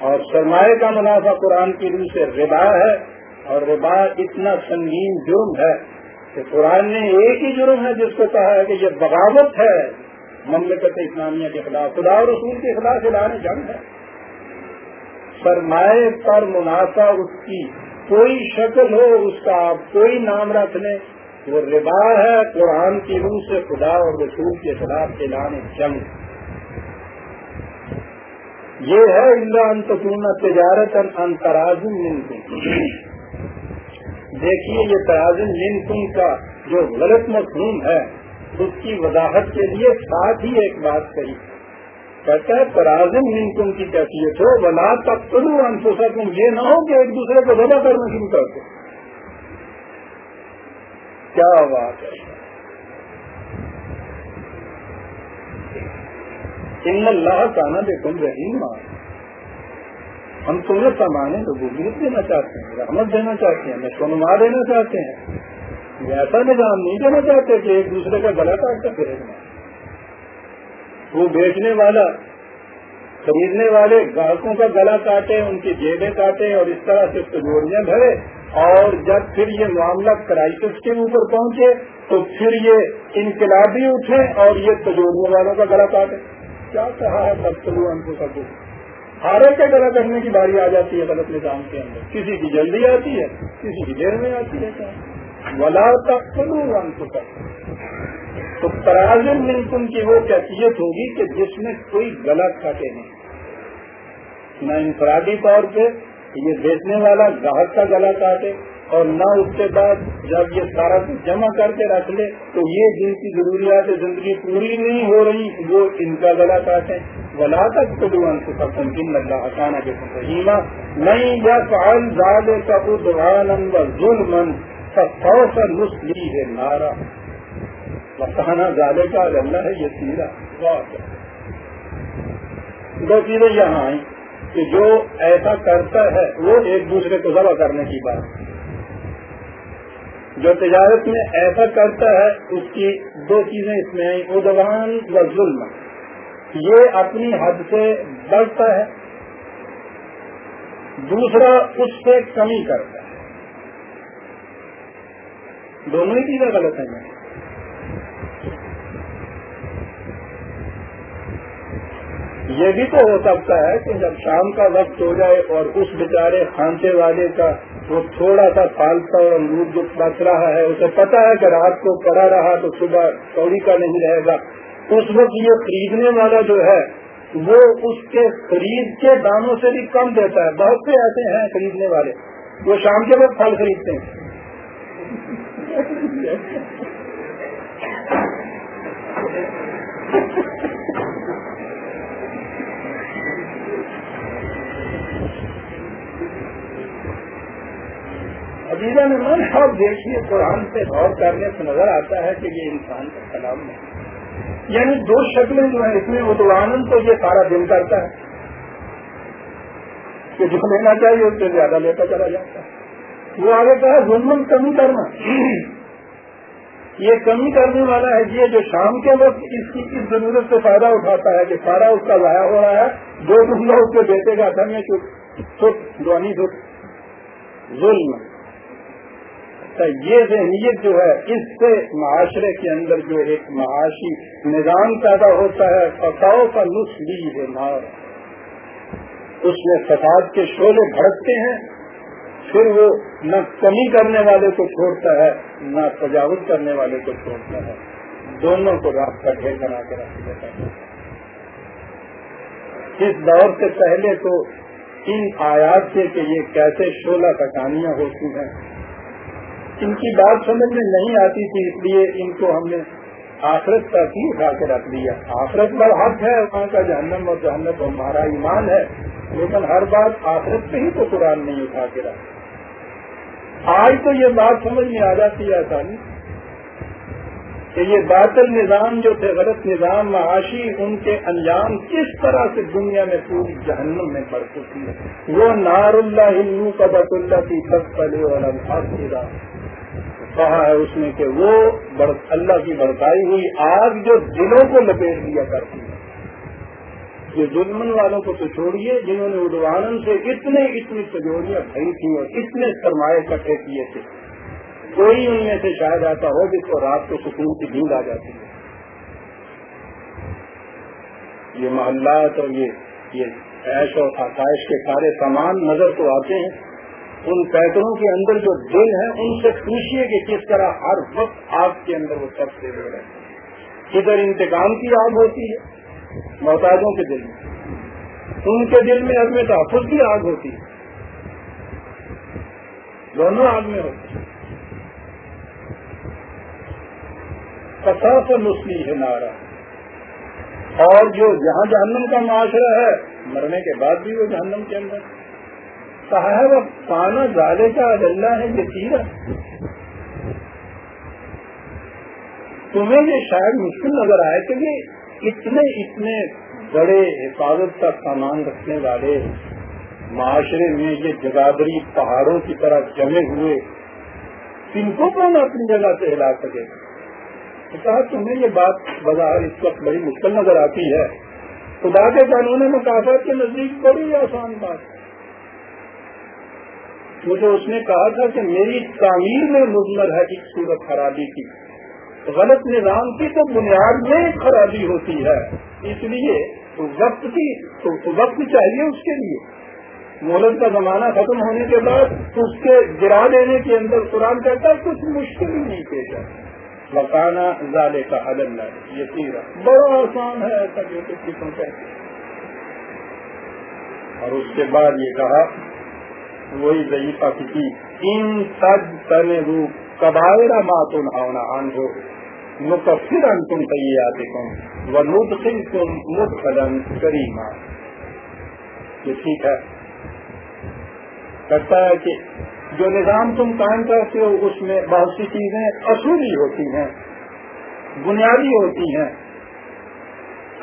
اور سرمایہ کا منافع قرآن کی روح سے ربا ہے، اور ربا اتنا سنگین جرم ہے کہ قرآن نے ایک ہی جرم ہے، جس کو کہا ہے کہ یہ بغاوت ہے. مملکت اسلامیہ کے خلاف، خدا اور رسول کے خلاف اعلان جنگ ہے۔ سرمایہ پر منافع اس کی کوئی شکل ہو، اس کا آپ کوئی نام رکھ لیں۔ وہ ربا ہے قرآن کی روح سے خدا اور رسول کے خلاف اعلان جنگ۔ یہ ہے انتظون تجارت انترازم لنکن دیکھیے یہ ترازم لنکن کا جو غلط مفہوم ہے اس کی وضاحت کے لیے ساتھ ہی ایک بات کہی۔ کہتا ہے ترازم لنکن کی کیفیت ہو، ولا تک کروں انسوسا تم یہ نہ ہو کہ ایک دوسرے کو وبا کرنا شروع کر دو۔ کیا بات ہے؟ ان اللہ کا نا دیکھو رحیم ہم تمہیں سامانے تو بزرگ دینا چاہتے ہیں، رحمت دینا چاہتے ہیں سنما دینا چاہتے ہیں۔ ایسا نظام نہیں دینا چاہتے کہ ایک دوسرے کا گلا کاٹ کر پھرنا وہ بیچنے والا، خریدنے والے گاہکوں کا گلا کاٹے، ان کی جیبیں کاٹے اور اس طرح سے تجوریاں بھرے۔ اور جب پھر یہ معاملہ کرائسس کے اوپر پہنچے، تو پھر یہ انقلابی اٹھے اور یہ تجوریوں والوں کا گلا کاٹے۔ کیا کہا ہے بدسلو ان کو سب ہر ایک کا گلا کرنے کی باری آ جاتی ہے غلط نظام کے اندر۔ کسی کی جلدی آتی ہے، کسی کی دیر میں آتی ہے۔ ولا تک ان کو تو ترازم ملکن کی وہ کیفیت ہوگی کہ جس میں کوئی غلط کاٹے نہیں۔ نہ انفرادی طور پہ یہ بیچنے والا گاہک کا گلا کاٹے اور نہ اس کے بعد جب یہ سارا کچھ جمع کر کے رکھ لے تو یہ جن کی ضروریات زندگی پوری نہیں ہو رہی، وہ ان کا گلا کاٹے ولا تک تو سب کن اللہ آسان کے رحیمہ نہیں یا فعال زاد ظلم سو مسلی ہے نارا بتانا زیادہ کا اللہ ہے، یہ سیرا دو چیزیں یہاں آئیں کہ جو ایسا کرتا ہے، وہ ایک دوسرے کو ذبح کرنے کی بات۔ جو تجارت میں ایسا کرتا ہے، اس کی دو چیزیں اس میں ادوان و ظلم۔ یہ اپنی حد سے بڑھتا ہے، دوسرا اس سے کمی کرتا ہے۔ دونوں ہی چیزیں غلط ہیں یہ بھی تو ہو سکتا ہے کہ جب شام کا وقت ہو جائے اور اس بیچارے خانچے والے کا وہ تھوڑا سا پالتا اور امرود جو بچ رہا ہے، اسے پتا ہے کہ رات کو پڑا رہا تو صبح کوڑی کا نہیں رہے گا۔ اس وقت یہ خریدنے والا جو ہے، وہ اس کے خرید کے داموں سے بھی کم دیتا ہے۔ بہت سے ایسے ہیں خریدنے والے وہ شام کے وقت پھل خریدتے ہیں۔ عزیزہ میں من دیکھیے، قرآن سے غور کرنے سے نظر آتا ہے کہ یہ انسان کا کلام نہیں یعنی دو شکلیں جو ہیں اس میں ادوان تو یہ سارا دن کرتا ہے کہ جو لینا چاہیے، اس سے زیادہ لیتا چلا جاتا ہے۔ وہ آگے کہا ظلم کمی کرنا۔ یہ کمی کرنے والا ہے یہ جو شام کے وقت اس کی اس ضرورت سے فائدہ اٹھاتا ہے کہ سارا اس کا ضائع ہو رہا ہے، جو جملہ اس کو دیتے گا تھا میں چپ ظلم۔ اچھا، یہ ذہنیت جو ہے، اس سے معاشرے کے اندر جو ایک معاشی نظام پیدا ہوتا ہے فساؤ کا لطف بھی ہے مار۔ اس میں فساد کے شعلے بھڑکتے ہیں۔ پھر وہ نہ کمی کرنے والے کو چھوڑتا ہے، نہ تجاوز کرنے والے کو چھوڑتا ہے۔ دونوں کو رات کا ڈھیر بنا کے رکھ دیتا ہے۔ اس دور سے پہلے تو ان آیات سے کہ یہ کیسے شولہ کہانیاں ہوتی ہیں۔ ان کی بات سمجھ میں نہیں آتی تھی، اس لیے ان کو ہم نے آخرت کا کی اٹھا کے رکھ دیا۔ آخرت پر حق ہے، وہاں کا جہنم اور جہنم ہمارا ایمان ہے، لیکن ہر بات آخرت پہ ہی تو قرآن نہیں اٹھا کے رکھ آج تو یہ بات سمجھ میں آ جاتی ہے آسانی کہ یہ باطل نظام جو تھے، غلط نظام، معاشی، ان کے انجام کس طرح سے دنیا میں پوری جہنم میں پڑ چکی ہے؟ وہ نار اللہ کا بط اللہ کی سب پلے اور کہا ہے اس نے کہ وہ اللہ کی بڑھائی ہوئی آگ جو دلوں کو لپیٹ دیا کرتی ہے۔ یہ ظلمن والوں کو تو چھوڑیے، جنہوں نے ادوان سے اتنے اتنی سجوڑیاں بھری تھیں اور اتنے سرمایہ کٹھے کیے تھے۔ کوئی ان میں سے شاید ایسا ہو جس کو رات کو سکون کی نیند آ جاتی ہے۔ یہ محلات اور یہ یہ عیش اور آسائش کے سارے سامان نظر تو آتے ہیں۔ ان پیٹروں کے اندر جو دل ہیں ان سے پوچھیے کہ کس طرح ہر وقت آگ کے اندر وہ سب سے رہے ہیں۔ ادھر انتقام کی آگ ہوتی ہے؟ محتاجوں کے دل میں۔ ان کے دل میں عدم تحفظ کی آگ ہوتی ہے۔ دونوں آگ میں ہوتی ہے۔ سے مسلی ہے نارا۔ اور جو جہاں جہنم کا معاشرہ ہے، مرنے کے بعد بھی وہ جہنم کے اندر۔ صاحب پانا زیادہ کا اجنڈا ہے، یہ تیرا۔ تمہیں یہ شاید مشکل نظر آئے کہ یہ اتنے اتنے بڑے حفاظت کا سامان رکھنے والے معاشرے میں یہ جگادری پہاڑوں کی طرح جمے ہوئے ان کو کون اپنی جگہ سے ہلا سکے؟ کہا تمہیں یہ بات بظاہر اس وقت بڑی مشکل نظر آتی ہے۔ خدا کے قانون مقاصد کے نزدیک بڑی آسان بات ہے۔ مجھے اس نے کہا تھا کہ میری تعمیر میں مزمر ہے ایک صورت خرابی کی۔ غلط نظام کی تو بنیاد میں خرابی ہوتی ہے۔ اس لیے وقت کی وقت چاہیے اس کے لیے۔ مولد کا زمانہ ختم ہونے کے بعد اس کے گرا دینے کے اندر قرآن کہتا ہے، کچھ مشکل ہی نہیں پیش ہے مکانا زالے کا حل یہ تیرا بڑا آسان ہے ایسا کہتے اور اس کے بعد یہ کہا، وہی ضعیفہ کسی ان سج تنے رو کبائرا ماتون آنا آن ہو مکفر ان تم تیات کم مدخل تم کریما۔ یہ ٹھیک ہے۔ کرتا ہے کہ جو نظام تم قائم کرتے ہو، اس میں بہت سی چیزیں اصولی ہوتی ہیں، بنیادی ہوتی ہیں۔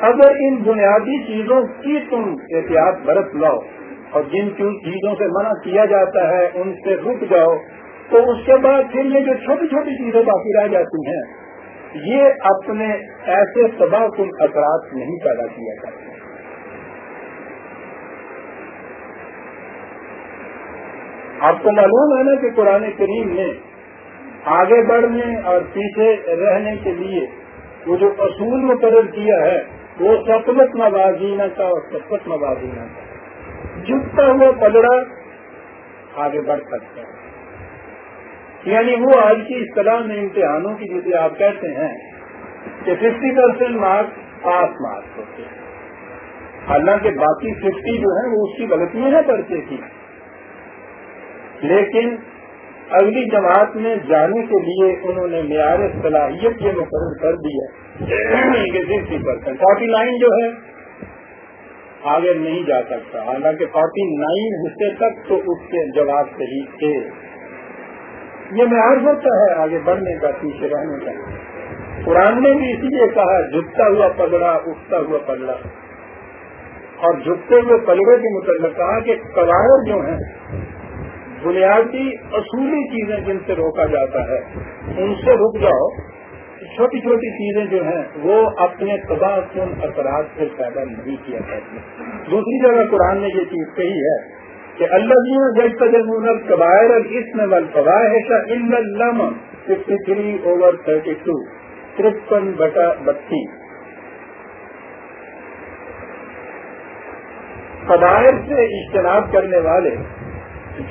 اگر ان بنیادی چیزوں کی تم احتیاط برت لاؤ اور جن چیزوں سے منع کیا جاتا ہے، ان سے رک جاؤ، تو اس کے بعد پھر یہ جو چھوٹی چھوٹی چیزیں باقی رہ جاتی ہیں یہ اپنے ایسے تباہ کن اثرات نہیں پیدا کیا کرتے آپ کو معلوم ہے نا کہ قرآن کریم نے آگے بڑھنے اور پیچھے رہنے کے لیے وہ جو اصول مقرر کیا ہے، وہ سپلت موازینہ کا اور سپت موازینہ کا جھکتا ہوا پلڑا آگے بڑھ سکتا ہے۔ یعنی وہ آج کی اصطلاح میں امتحانوں کی جسے آپ کہتے ہیں کہ fifty percent marks pass marks ہوتے ہیں۔ حالانکہ باقی ففٹی جو ہے وہ اس کی غلطیاں ہیں پرچے کی۔ لیکن اگلی جماعت میں جانے کے لیے انہوں نے معیار صلاحیت یہ مقرر کر دیا ففٹی پرسینٹ فورٹی نائن جو ہے، آگے نہیں جا سکتا۔ حالانکہ فورٹی نائن حصے تک تو اس کے جواب صحیح تھے۔ یہ معیار ہوتا ہے آگے بڑھنے کا، پیچھے رہنے کا۔ قرآن نے بھی اسی لیے کہا، جھکتا ہوا پگڑا، اٹھتا ہوا پگڑا۔ اور جھکتے ہوئے پلڑے کے متعلق کہا کہ قواعد جو ہیں، بنیادی اصولی چیزیں جن سے روکا جاتا ہے، ان سے رک جاؤ۔ چھوٹی چھوٹی چیزیں جو ہیں، وہ اپنے تباہ کن اثرات سے پیدا نہیں کیا کرتی دوسری جگہ قرآن نے یہ چیز کہی ہے کہ اللہ جب قبائر اس میں ول فوائد fifty three over thirty two ترپن بٹا بتیس قبائل سے اجتناب کرنے والے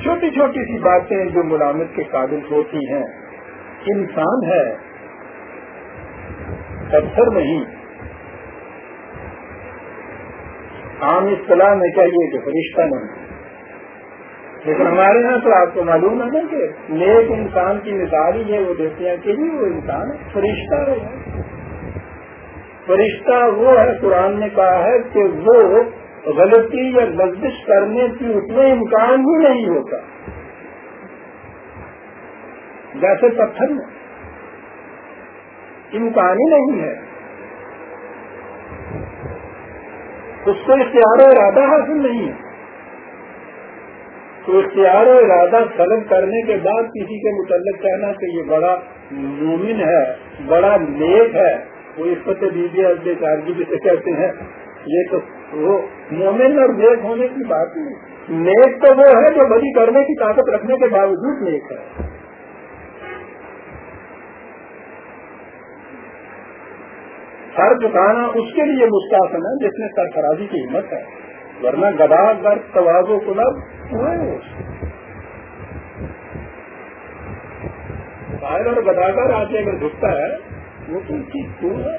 چھوٹی چھوٹی سی باتیں جو ملامت کے قابل ہوتی ہیں۔ انسان ہے، پتھر نہیں۔ عام اصطلاح میں چاہیے کہ فرشتہ نہیں۔ لیکن ہمارے یہاں تو آپ کو معلوم ہے نا کہ نیک انسان کی مثال ہی ہے وہ دیتے ہیں کہ وہ انسان فرشتہ ہے۔ فرشتہ وہ ہے، قرآن نے کہا ہے کہ وہ غلطی یا لفزش کرنے کی اس میں امکان ہی نہیں ہوتا۔ جیسے پتھر میں۔ امکان ہی نہیں ہے۔ اس کو اختیار و ارادہ حاصل نہیں ہے۔ تو اختیار و ارادہ طلب کرنے کے بعد کسی کے متعلق کہنا کہ یہ بڑا مومن ہے، بڑا نیک ہے، وہ اس کو دیجیے چارجی جسے کہتے ہیں۔ یہ تو وہ مومن اور نیک ہونے کی بات نہیں۔ نیک تو وہ ہے جو بڑی کرنے کی طاقت رکھنے کے باوجود نیک ہے۔ ہر دکانا اس کے لیے مستحسن ہے جس میں سرفرازی کی ہمت ہے۔ ورنہ گدا گر توازو کلب باہر اور گدا گر آج اگر جھکتا ہے، وہ تو چیز کیوں ہے؟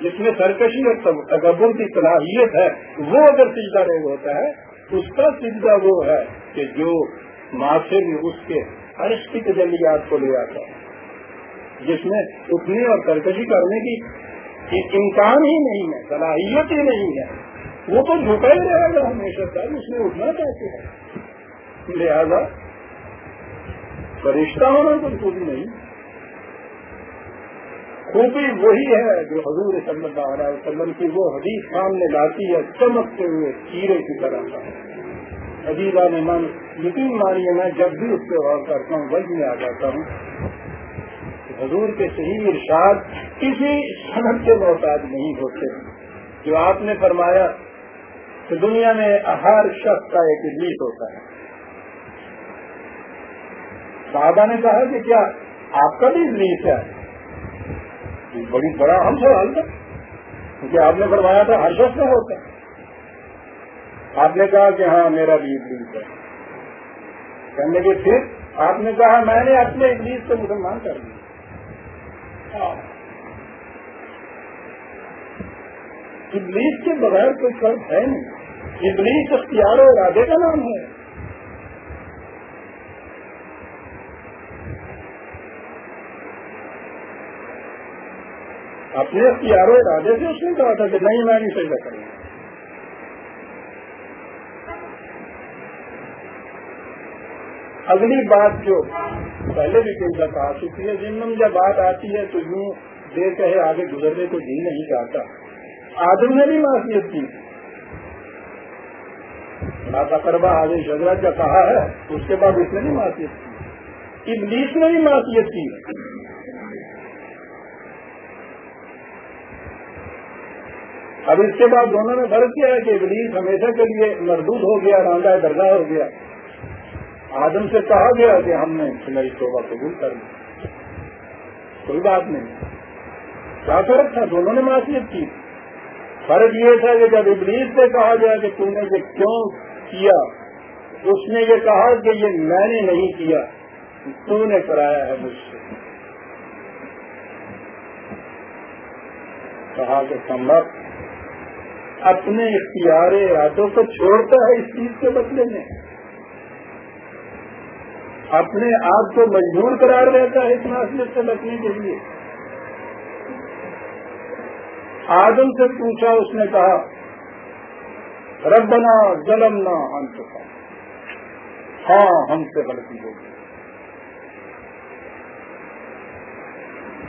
جس میں سرکشی اور تغبر کی صلاحیت ہے، وہ اگر سجدہ روگ ہوتا ہے، اس کا سجدہ وہ ہے کہ جو معاشر اس کے عرش کی تجلیات کو لے آتا ہے۔ جس میں اٹھنے اور سرکشی کرنے کی امکان ہی نہیں ہے، صلاحیت ہی نہیں ہے۔ وہ تو جھکا ہی رہے گا ہمیشہ تک اس میں اٹھنا چاہتے ہیں لہذا فرشتہ ہونا تو نہیں۔ خوبی وہی ہے جو حضور صلی اللہ علیہ وسلم کی وہ حدیث سامنے لاتی ہے، چمکتے ہوئے کیڑے کی طرح کا حدیثہ نے من یقین مانی میں جب بھی اس پہ غور کرتا ہوں وہی میں آ جاتا ہوں۔ حضور کے صحیح ارشاد کسی صنعت کے محتاج نہیں ہوتے۔ جو آپ نے فرمایا کہ دنیا میں ہر شخص کا ایک ابلیس ہوتا ہے۔ صحابہ نے کہا کہ کیا آپ کا بھی ابلیس ہے؟ بڑی بڑا ہم سوال تھا۔ کیونکہ آپ نے فرمایا تھا ہر شخص میں ہوتا ہے۔ آپ نے کہا کہ ہاں میرا بھی ابلیس ہے۔ کہنے کے پھر آپ نے کہا میں نے اپنے ابلیس کو مسلمان کر دیا۔ ابلیس کے بغیر کوئی فرق ہے نہیں۔ ابلیس اختیار و ارادے کا نام ہے۔ اپنے اختیار و ارادے سے اس نے کہا تھا کہ نہیں، میں نہیں صحیح کروں اگلی بات جو پہلے بھی کئی بات آ چکی ہے، جن میں جب بات آتی ہے تو یوں دیر کہے آگے گزرنے کو جی نہیں چاہتا آدم نے بھی معافیت کی۔ تقربا آگے شجرت کا کہا ہے، اس کے بعد اس نے بھی معافیت کی۔ ابلیس نے بھی معافیت کی۔ اب اس کے بعد دونوں نے فرق کیا ہے کہ ابلیس ہمیشہ کے لیے مردود ہو گیا راندہ درگاہ ہو گیا۔ آدم سے کہا گیا کہ ہم نے تمہاری توبہ قبول کر لی۔ کوئی بات نہیں۔ کیا فرق تھا، دونوں نے معاشیت کی۔ فرق یہ تھا کہ جب ابلیس سے کہا گیا کہ تم نے یہ کیوں کیا، اس نے یہ کہا کہ یہ میں نے نہیں کیا، تو نے کرایا ہے مجھ سے۔ کہا کہ سمبھ اپنے اختیار ارادوں کو چھوڑتا ہے اس چیز کے بدلے میں۔ اپنے آپ کو مجبور قرار رہتا ہے اس معاشرت سے بچنے کے لیے۔ آدم سے پوچھا، اس نے کہا، ربنا ظلمنا انت ہاں ہم سے غلطی ہوگی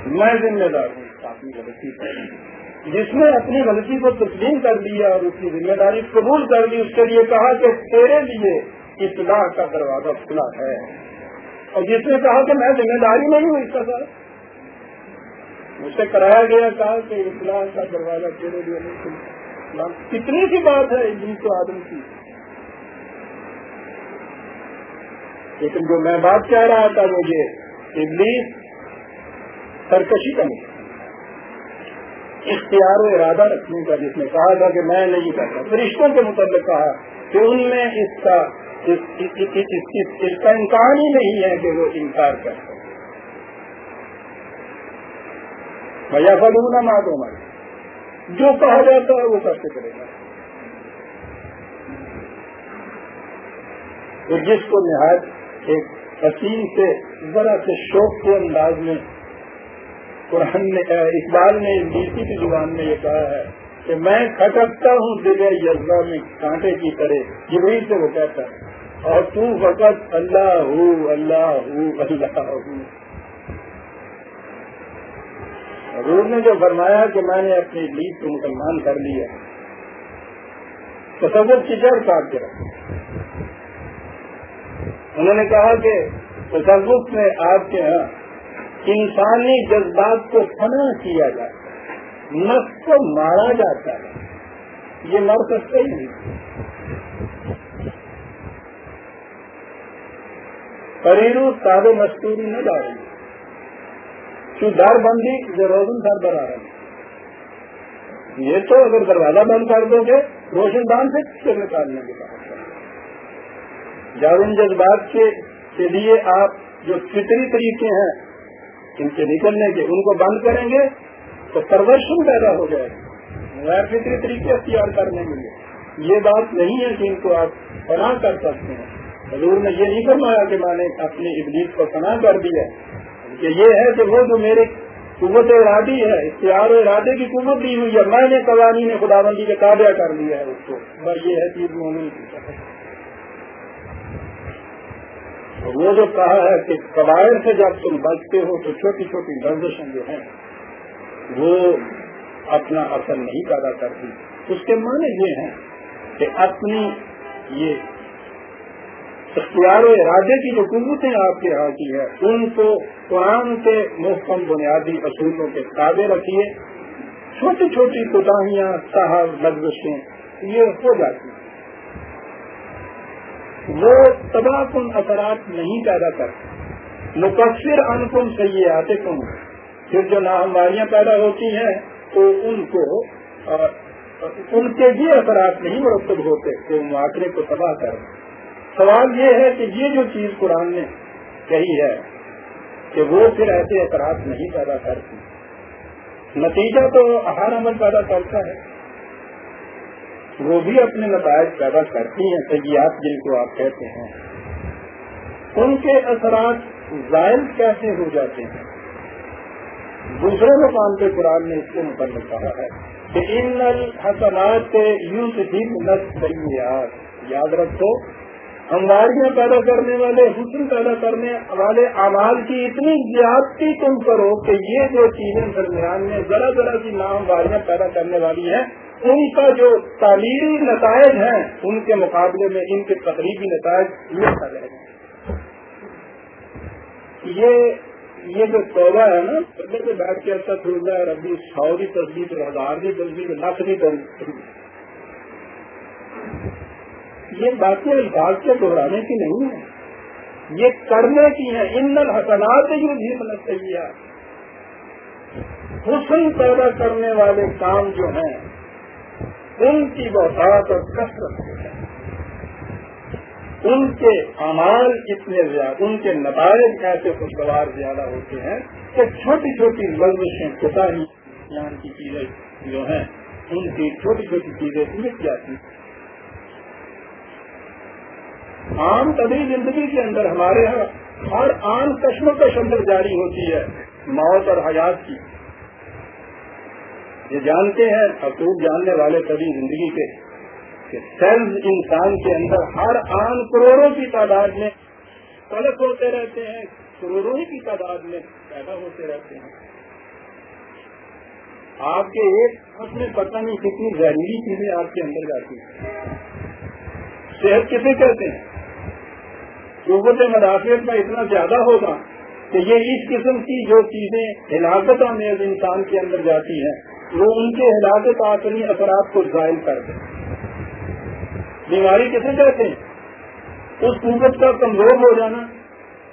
میں ذمہ دار ہوں اپنی غلطی جس نے اپنی غلطی کو تسلیم کر لیا اور اس کی ذمہ داری قبول کر لی، اس کے لیے کہا کہ تیرے لیے اطلاع کا دروازہ کھلا ہے۔ اور جس نے کہا کہ میں ذمہ داری نہیں ہوں اس کا ساتھ۔ مجھ سے کرایا گیا کہا کہ اطلاع کا دروازہ تیرے لیے نہیں کھلا کتنی سی بات ہے جن کو آدمی کی۔ لیکن جو میں بات کہہ رہا تھا مجھے ابلیس سرکشی کا نہیں۔ اختیار و ارادہ رکھنے کا جس نے کہا تھا کہ میں نہیں کرتا۔ فرشتوں کے متعلق کہا کہ ان میں اس کا اس کا امکان ہی نہیں ہے کہ وہ انکار کر سکے۔ بھیا فلو نہ ماں تو جو کہا جاتا ہے وہ کرتے کرے گا جس کو نہایت ایک حسین سے، ذرا سے شوق کے انداز میں قرآن نے، اقبال نے ڈی کی زبان میں یہ کہا ہے کہ میں کھٹکتا ہوں دل یزبا میں، کانٹے کی طرح، جبریل سے وہ کہتا ہے۔ اور تو فقط اللہ ہو اللہ ہو اللہ ہو۔ حضور نے جو فرمایا کہ میں نے اپنی لیگ کو مسلمان کر لیا، تصور کی جڑ کاٹ کے رکھا۔ انہوں نے کہا کہ تصوف میں آپ کے یہاں انسانی جذبات کو فنا کیا جاتا ہے، نفس کو مارا جاتا ہے۔ یہ مر سکتے ہی نہیں۔ پریرو تاب مستوری نہ ڈالیں تو دار بندی جو روزن سر بنا رہے یہ تو اگر دروازہ بند کر دو گے، روشن دان سے نکالنے کے بعد جب جذبات کے لیے آپ جو فطری طریقے ہیں، ان سے نکلنے کے ان کو بند کریں گے تو پرورشن پیدا ہو جائے گا۔ غیر فطری طریقے اختیار کرنے گے۔ یہ بات نہیں ہے کہ ان کو آپ پناہ کر سکتے ہیں۔ حضور نے یہ نہیں فرمایا کہ میں نے اپنی ابلیس کو پناہ کر دیا کہ یہ ہے کہ وہ جو میرے قوت ارادی ہے، اختیار و ارادے کی قوت دی ہوئی ہے، میں نے قوانین خدا بندی کے تابع کر لیا ہے اس کو۔ بس یہ ہے چیز مومن کی وہ جو کہا ہے کہ قبائل سے جب تم بچتے ہو تو چھوٹی چھوٹی لرزشیں جو ہیں، وہ اپنا اثر نہیں پیدا کرتی۔ اس کے معنی یہ ہیں کہ اپنی یہ اختیار ارادے کی جو قوتیں آپ کے یہاں کی ہے ان کو قرآن کے محکم بنیادی اصولوں کے تابع رکھیے۔ چھوٹی چھوٹی کوتاہیاں، صاحب لفظیں یہ ہو جاتی ہیں۔ وہ تباہ کن اثرات نہیں پیدا کرتے۔ مقصر ان کم سے یہ آتے کم پھر جو ناہمواریاں پیدا ہوتی ہیں، تو ان کو ان کے یہ اثرات نہیں مرتب ہوتے کہ معاشرے کو تباہ کر سوال یہ ہے کہ یہ جو چیز قرآن نے کہی ہے کہ وہ پھر ایسے اثرات نہیں پیدا کرتی۔ نتیجہ تو ہر عمل پیدا کرتا ہے۔ وہ بھی اپنے نتائج پیدا کرتی ہیں، سیاحت جن کو آپ کہتے ہیں۔ ان کے اثرات زائل کیسے ہو جاتے ہیں؟ دوسرے مقام پہ قرآن نے اس کے متعلق کہا ہے کہ ان حسنات سے یوں سیاحت یاد رکھو ہمواریاں پیدا کرنے والے، حسن پیدا کرنے والے اعمال کی اتنی زیادتی تم کرو کہ یہ جو چیزیں درمیان میں ذرا ذرا سی ناہمواریاں پیدا کرنے والی ہیں، ان کا جو تعلیمی نتائج ہیں، ان کے مقابلے میں ان کے تقریبی نتائج ملتا رہے گا یہ یہ جو توبہ ہے نا پہلے سے بیٹھ کے ایسا سن رہا ہے ابھی سو کی تصویر ہزار کی تصویر لاکھ کی تصویر یہ باتیں الفاظ کے دہرانے کی نہیں ہے یہ کرنے کی ہے ان حسنات بھی ملک چاہیے حسن پیدا کرنے والے کام جو ہیں، ان کی بہت اور کثرت ہے ان کے امال اتنے زیادہ، ان کے نتائج ایسے خوشگوار زیادہ ہوتے ہیں کہ چھوٹی چھوٹی لفظیں کوتا یعنی کی چیزیں جو ہیں، ان کی چھوٹی چھوٹی چیزیں مٹ جاتی ہیں۔ عام طبی زندگی کے اندر ہمارے یہاں ہر عام کشموں کا شمبر جاری ہوتی ہے، موت اور حیات کی۔ یہ جانتے ہیں، حقوق جاننے والے طبی زندگی کے، کہ سیلز انسان کے اندر ہر آن کروڑوں کی تعداد میں تلک ہوتے رہتے ہیں، کروڑوں کی تعداد میں پیدا ہوتے رہتے ہیں۔ آپ کے ایک میں پتہ نہیں کتنی زہریلی چیزیں آپ کے اندر جاتی ہیں۔ صحت کسے کہتے ہیں؟ قوت مدافعت میں اتنا زیادہ ہوگا کہ یہ اس قسم کی جو چیزیں ہلاکت میں انسان کے اندر جاتی ہیں، وہ ان کے ہلاکت آخری اثرات کو ظاہر کر دیں۔ بیماری کسے کہتے ہیں؟ اس قوت کا کمزور ہو جانا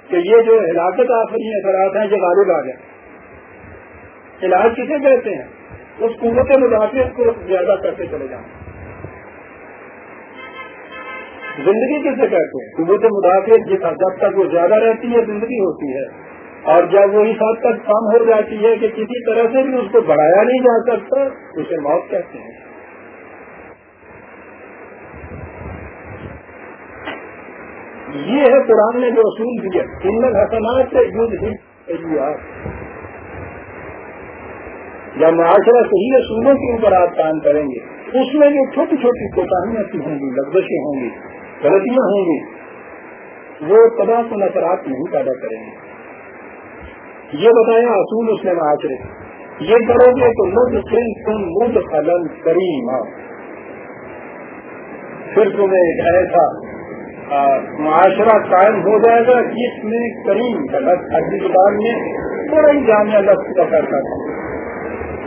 کہ یہ جو ہلاکت آخری اثرات ہیں، یہ غالب آ جائیں۔ علاج کسے کہتے ہیں؟ اس قوت مدافعت کو زیادہ کرتے چلے جانا زندگی کسے کہتے ہیں؟ قوت مدافعت جس جب تک وہ زیادہ رہتی ہے، زندگی ہوتی ہے۔ اور جب وہ اس حد تک کم ہو جاتی ہے کہ کسی طرح سے بھی اس کو بڑھایا نہیں جا سکتا، اسے موت کہتے ہیں۔ یہ ہے قرآن نے جو اصول دیا۔ ان حسنات سے جب معاشرہ صحیح اصولوں کے اوپر آپ کام کریں گے، اس میں جو چھوٹی چھوٹی کوتاہیاں ہوں گی لفظیں ہوں گی غلطیاں ہوں گی وہ تباہ کو نفرات نہیں پیدا کریں گے۔ یہ بتایا اصول اس نے معاشرے یہ کرو گے تو مد سن تم مد قلم کریم پھر تمہیں ایک ایسا معاشرہ قائم ہو جائے گا جس میں کریم کا لفظ حجی زبان میں بڑا ہی جامعہ لفظ کا کرتا تھا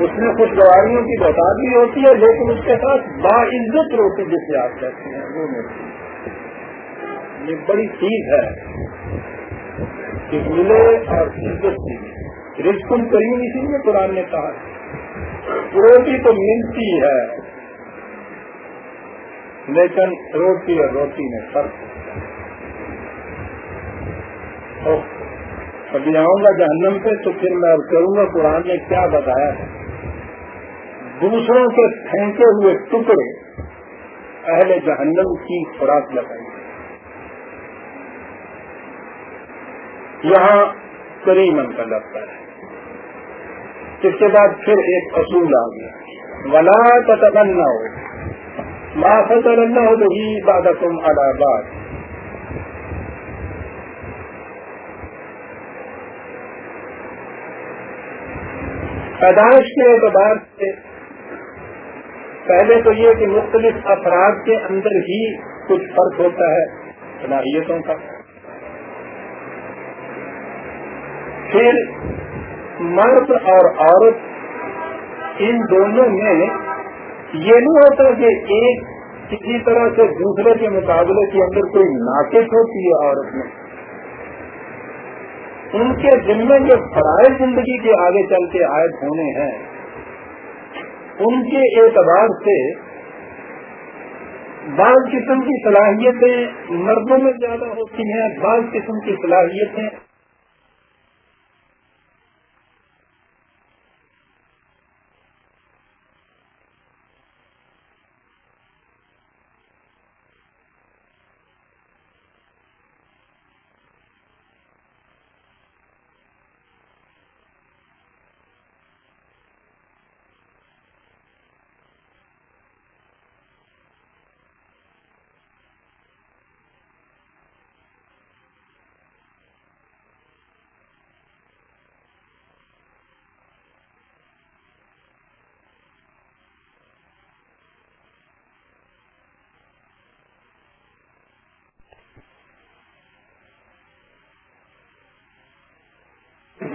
اس میں کچھ خوشگواریوں کی بتا بھی ہوتی ہے، لیکن اس کے ساتھ باعزت روٹی جسے آپ کہتے ہیں، وہ ملتی یہ بڑی چیز ہے۔ کہ ملے اور عزت کی رسکم کریم اسی میں قرآن نے کہا۔ روٹی تو ملتی ہے۔ لیکن روٹی اور روٹی میں فرق۔ ابھی آؤں گا جہنم پہ تو پھر میں کروں گا قرآن نے کیا بتایا۔ ہے دوسروں کے پھینکے ہوئے ٹکڑے اہل جہنم کی خوراک لگائی۔ یہاں کریمن کا لگتا ہے۔ اس کے بعد پھر ایک اصول آ گیا۔ ولا تتمنا ہو فضل اللہ ہی عبادتم الہباد پیدائش کے اعتبار سے پہلے تو یہ کہ مختلف افراد کے اندر ہی کچھ فرق ہوتا ہے۔ صلاحیتوں کا۔ پھر مرد اور عورت ان دونوں میں یہ نہیں ہوتا کہ ایک کسی طرح سے دوسرے کے مقابلے کے اندر کوئی ناقص ہوتی ہے عورت میں۔ ان کے ذمے جو فرائض زندگی کے آگے چل کے عائد ہونے ہیں، ان کے اعتبار سے بعض قسم کی صلاحیتیں مردوں میں زیادہ ہوتی ہیں، بعض قسم کی صلاحیتیں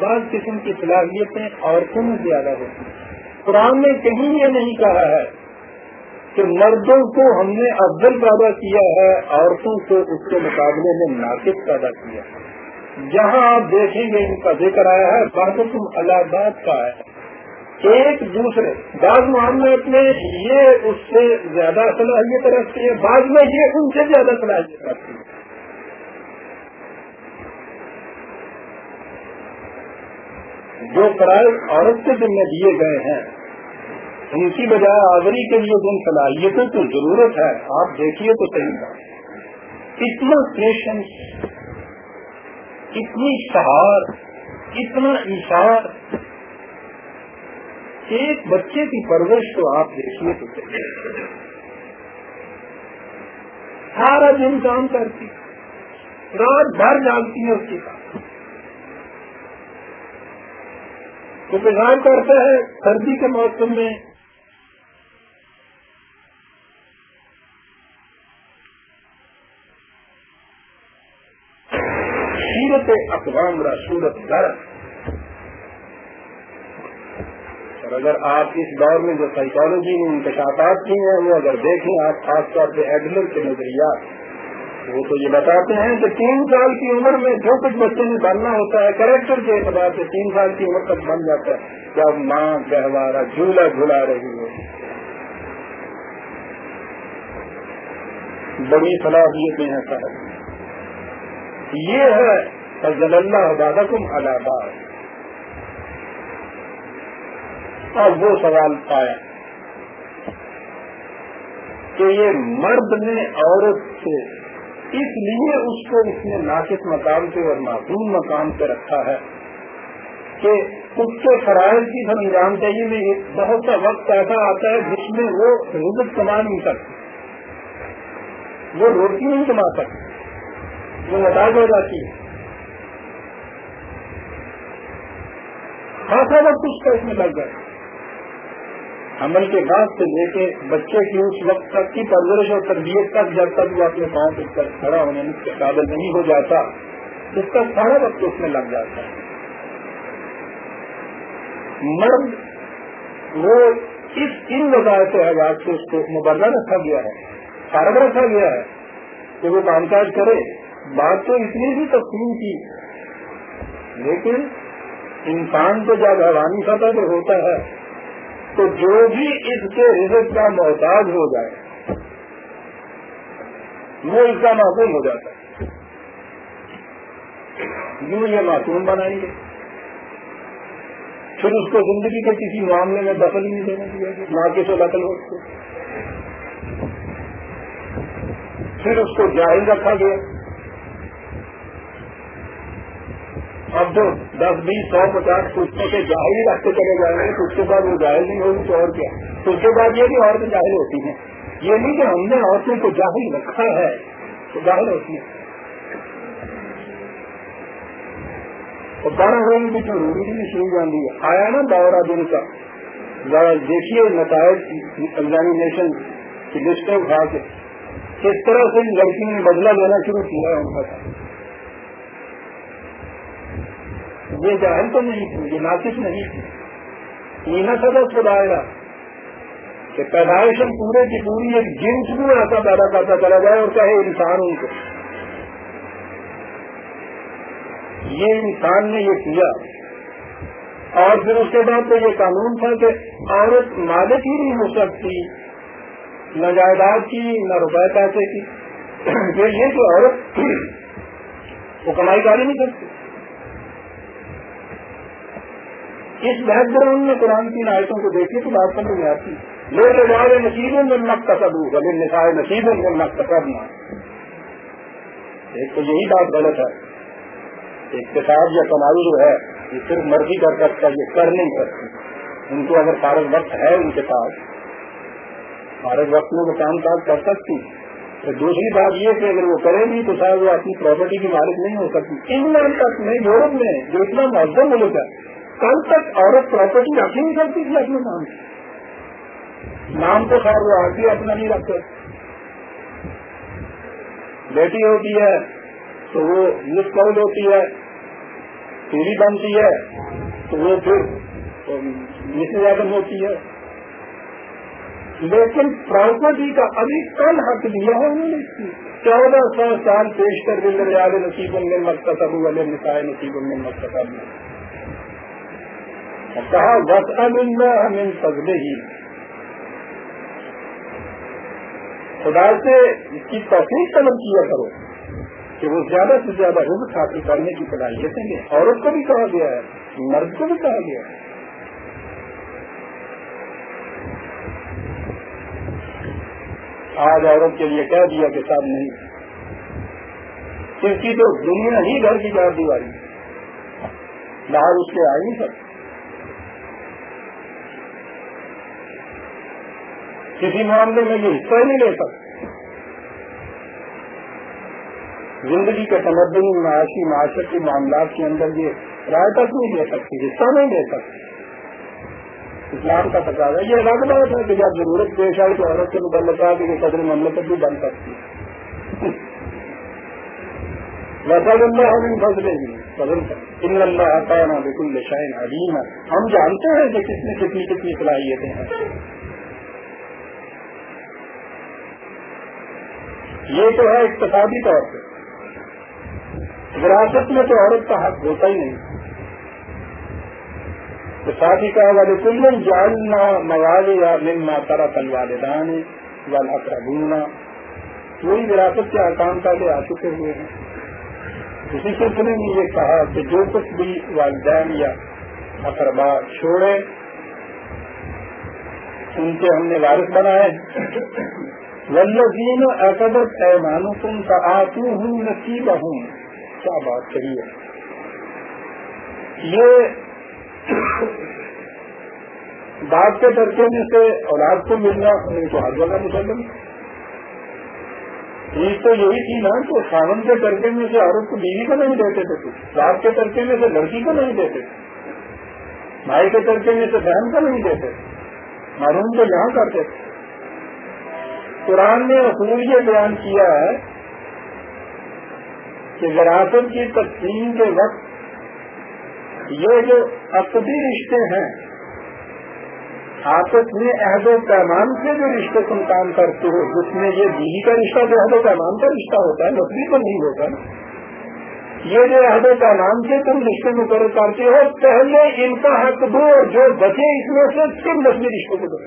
بعض قسم کی صلاحیتیں عورتوں میں زیادہ ہوتی ہیں۔ قرآن نے کہیں یہ نہیں کہا ہے کہ مردوں کو ہم نے افضل پیدا کیا ہے، عورتوں کو اس کے مقابلے میں ناقص پیدا کیا ہے۔ جہاں آپ دیکھیں گے، ان کا ذکر آیا ہے تم اللہ کا ہے۔ ایک دوسرے، بعض معاملات میں یہ اس سے زیادہ صلاحیت رکھتے ہیں بعض میں یہ ان سے زیادہ صلاحیت رکھتی ہے۔ جو فرائض عورت کے ذمہ دیے گئے ہیں، ان کی بجائے آوری کے لیے جن صلاحیتوں کی ضرورت ہے۔ آپ دیکھیے تو صحیح اتنا پیشنس، اتنی سہار، اتنا اشار ایک بچے کی پرورش تو آپ دیکھیے تو صحیح۔ سارا دن کام کرتی، رات بھر جانتی ہے اس کی کام تو کرتا ہے سردی کے موسم میں۔ اقوام را صورت اور اگر آپ اس دور میں جو سائیکالوجی میں انتخابات کی ہیں، وہ اگر دیکھیں، آپ خاص طور پہ ایڈلر کے نظریات۔ وہ تو یہ بتاتے ہیں کہ تین سال کی عمر میں جو کچھ بچے میں بننا ہوتا ہے، کریکٹر کے اعتبار سے تین سال کی عمر تک بن جاتا ہے۔ جب ماں گہوارا جھولا جھلا رہی ہو بڑی صلاحیتیں ہیں سر یہ ہے فضل اللہ عبادہ کم الہباد اور وہ سوال پایا کہ یہ مرد نے عورت سے اس لیے اس کو اس نے ناقص مقام پہ اور معصوم مقام پہ رکھا ہے کہ اس کے فرائض کی سر انجام چاہیے میں بہت سا وقت ایسا آتا ہے جس میں وہ رزت کما نہیں سکتی۔ وہ روٹی نہیں کما سکتی۔ وہ نتاج ہو جاتی ہے۔ خاصا وقت اس کا اس میں لگ جائے عمل کے بعد سے لے کے بچے کی اس وقت تک کی پرورش اور تربیت تک جب تک وہ اپنے پاؤں پر کھڑا ہونے کے قابل نہیں ہو جاتا، اس کا سارا وقت اس میں لگ جاتا ہے۔ مرد وہ اس ان وضاحت حیات سے اس کو مبادلہ رکھا گیا ہے، فارغ رکھا گیا ہے کہ وہ کام کاج کرے۔ بات تو اتنی بھی تقسیم کی لیکن انسان تو جب حیرانی سطح پہ ہوتا ہے تو جو بھی اس کے رزق کا محتاج ہو جائے، وہ اس کا معصوم ہو جاتا ہے۔ یوں یہ معصوم بنائیں گے۔ پھر اس کو زندگی کے کسی معاملے میں دخل نہیں دینا دیا نہ کسی دخل ہو پھر اس کو جائز رکھا گیا۔ اب جو دس، بیس، سو، پچاس پوچھنے کے جاہل رکھتے چلے جائیں گے تو اس کے بعد وہ جاہل نہیں ہوگی تو اور کیا؟ اس کے بعد یہ بھی عورتیں جاہل ہوتی ہیں۔ یہ نہیں کہ ہم نے عورتوں کو جاہل رکھا ہے تو جاہل ہوتی ہیں۔ بارہ روز بھی ضروری نہیں شروع جان دی آیا نا دورہ دن کا۔ ذرا دیکھیے نتائج ایگزامینیشن کی لسٹیں اٹھا کے۔ کس طرح سے لڑکی نے بدلا لینا شروع کیا ہے ان کا۔ یہ جاہل تو نہیں تھی، یہ ناقص نہیں تھی۔ یہ نہ سب خدائے گا کہ پیدائش ہم پورے کی پوری ایک جنس بھی ایسا پیدا کرتا چلا جائے اور چاہے انسان ان کو۔ یہ انسان نے یہ کیا۔ اور پھر اس کے بعد تو یہ قانون تھا کہ عورت مالک ہی نہیں ہو سکتی، نہ جائیداد کی، نہ روپئے پیسے کی۔ یہ کہ عورت وہ کمائی کاری نہیں کرتی۔ اس بیک گراؤنڈ میں قرآن کی آیتوں کو دیکھیے تو بات سمجھ میں آتی۔ لوگ نصیبوں نصیبوں میں نقط تصدو غلط نسائے نصیبوں میں نقط تصدنا ایک تو یہی بات غلط ہے۔ اقتصاد یا کمائی جو ہے، یہ صرف مرضی کر سکتا یہ کر نہیں سکتی۔ ان کو اگر فارغ وقت ہے، ان کے پاس فارغ وقت میں وہ کام کاج کر سکتی۔ تو دوسری بات یہ کہ اگر وہ کرے بھی تو شاید وہ اپنی پراپرٹی کی مالک نہیں ہو سکتی۔ انگلینڈ تک میں یورپ میں، جو اتنا مہذب ملک ہے۔ کل تک عورت پراپرٹی رکھ نہیں سکتی تھی اپنے نام سے نام تو خیر وہ آگے اپنا نہیں رکھتے۔ بیٹی ہوتی ہے تو وہ مس کال ہوتی ہے پیڑھی بنتی ہے، تو وہ پھر مس یادم ہوتی ہے۔ لیکن پراپرٹی کا ابھی کل حق دیا ہے انہوں نے چودہ سو سال پیش کر دل ریال نصیب میں مقصد والے نسائے نصیب میں مقصد میں کہا بس امن ہم ان ہی خدا سے اس کی توفیق طلب کیا کرو کہ وہ زیادہ سے زیادہ رزق حاصل کرنے کی صلاحیتیں گے۔ عورت کو بھی کہا گیا ہے، مرد کو بھی کہا گیا ہے۔ آج عورت کے لیے کہہ دیا کہ صاحب نہیں اس کی تو دنیا ہی گھر کی چار دیواری باہر اس کے آئی نہیں سکتے کسی معاملے میں یہ حصہ ہی نہیں لے سکتے۔ زندگی کے تمدنی معاشی معاشرت کے معاملات کے اندر یہ رائے تک نہیں دے سکتی حصہ نہیں دے سکتی اسلام کا تقاضا یہ الگ بات ہے کہ جب ضرورت پیش آئی تو عورت کے متعلق کہ یہ قدر مملکت بھی بن سکتی ہے۔ ویسا اللہ ہم فضلے گی فضل ان اللہ تعالیٰ بالکل شائن علیم ہے ہم جانتے ہیں کہ کس میں کتنی کتنی صلاحیتیں ہیں۔ یہ تو ہے اقتصادی طور پہ وراثت میں تو عورت کا حق ہوتا ہی نہیں۔ تو ساتھ ہی کہا والے کلن جاننا موالی یا مما ترا تل والدان والا پربھونا وہی وراثت کے آکام پہلے آ چکے ہوئے ہیں۔ اسی سلسلے میں یہ کہا کہ جو کچھ بھی والدین یا اقربا چھوڑے ان کے ہم نے وارث بنائے۔ ولزین اقدر پیمانوں تم کا آتو ہوں نصیب ہوں کیا بات کہی ہے؟ یہ باپ کے ترکے میں سے اولاد کو ملنا ان کو ہر جگہ مسلم چیز تو یہی تھی نا کہ ساون کے ترکے میں سے عورت کو بیوی کو نہیں دیتے تھے باپ کے ترکے میں سے لڑکی کو نہیں دیتے بھائی کے ترکے میں سے بہن کو نہیں دیتے معلوم تو یہاں کرتے تھے۔ قرآن نے اصول یہ بیان کیا ہے کہ وراثت کی تقسیم کے وقت یہ جو عقدی رشتے ہیں، آپس میں عہد و پیمان سے جو رشتے تم کام کرتے ہو، جس میں یہ بیوی کا رشتہ جو عہد و پیمان کا رشتہ ہوتا ہے نقلی تو نہیں ہوتا یہ جو عہد و پیمان سے تم رشتے مقرر کرتے ہو، پہلے ان کا حق دو اور جو بچے اس میں سے پھر نسلی رشتوں کو دو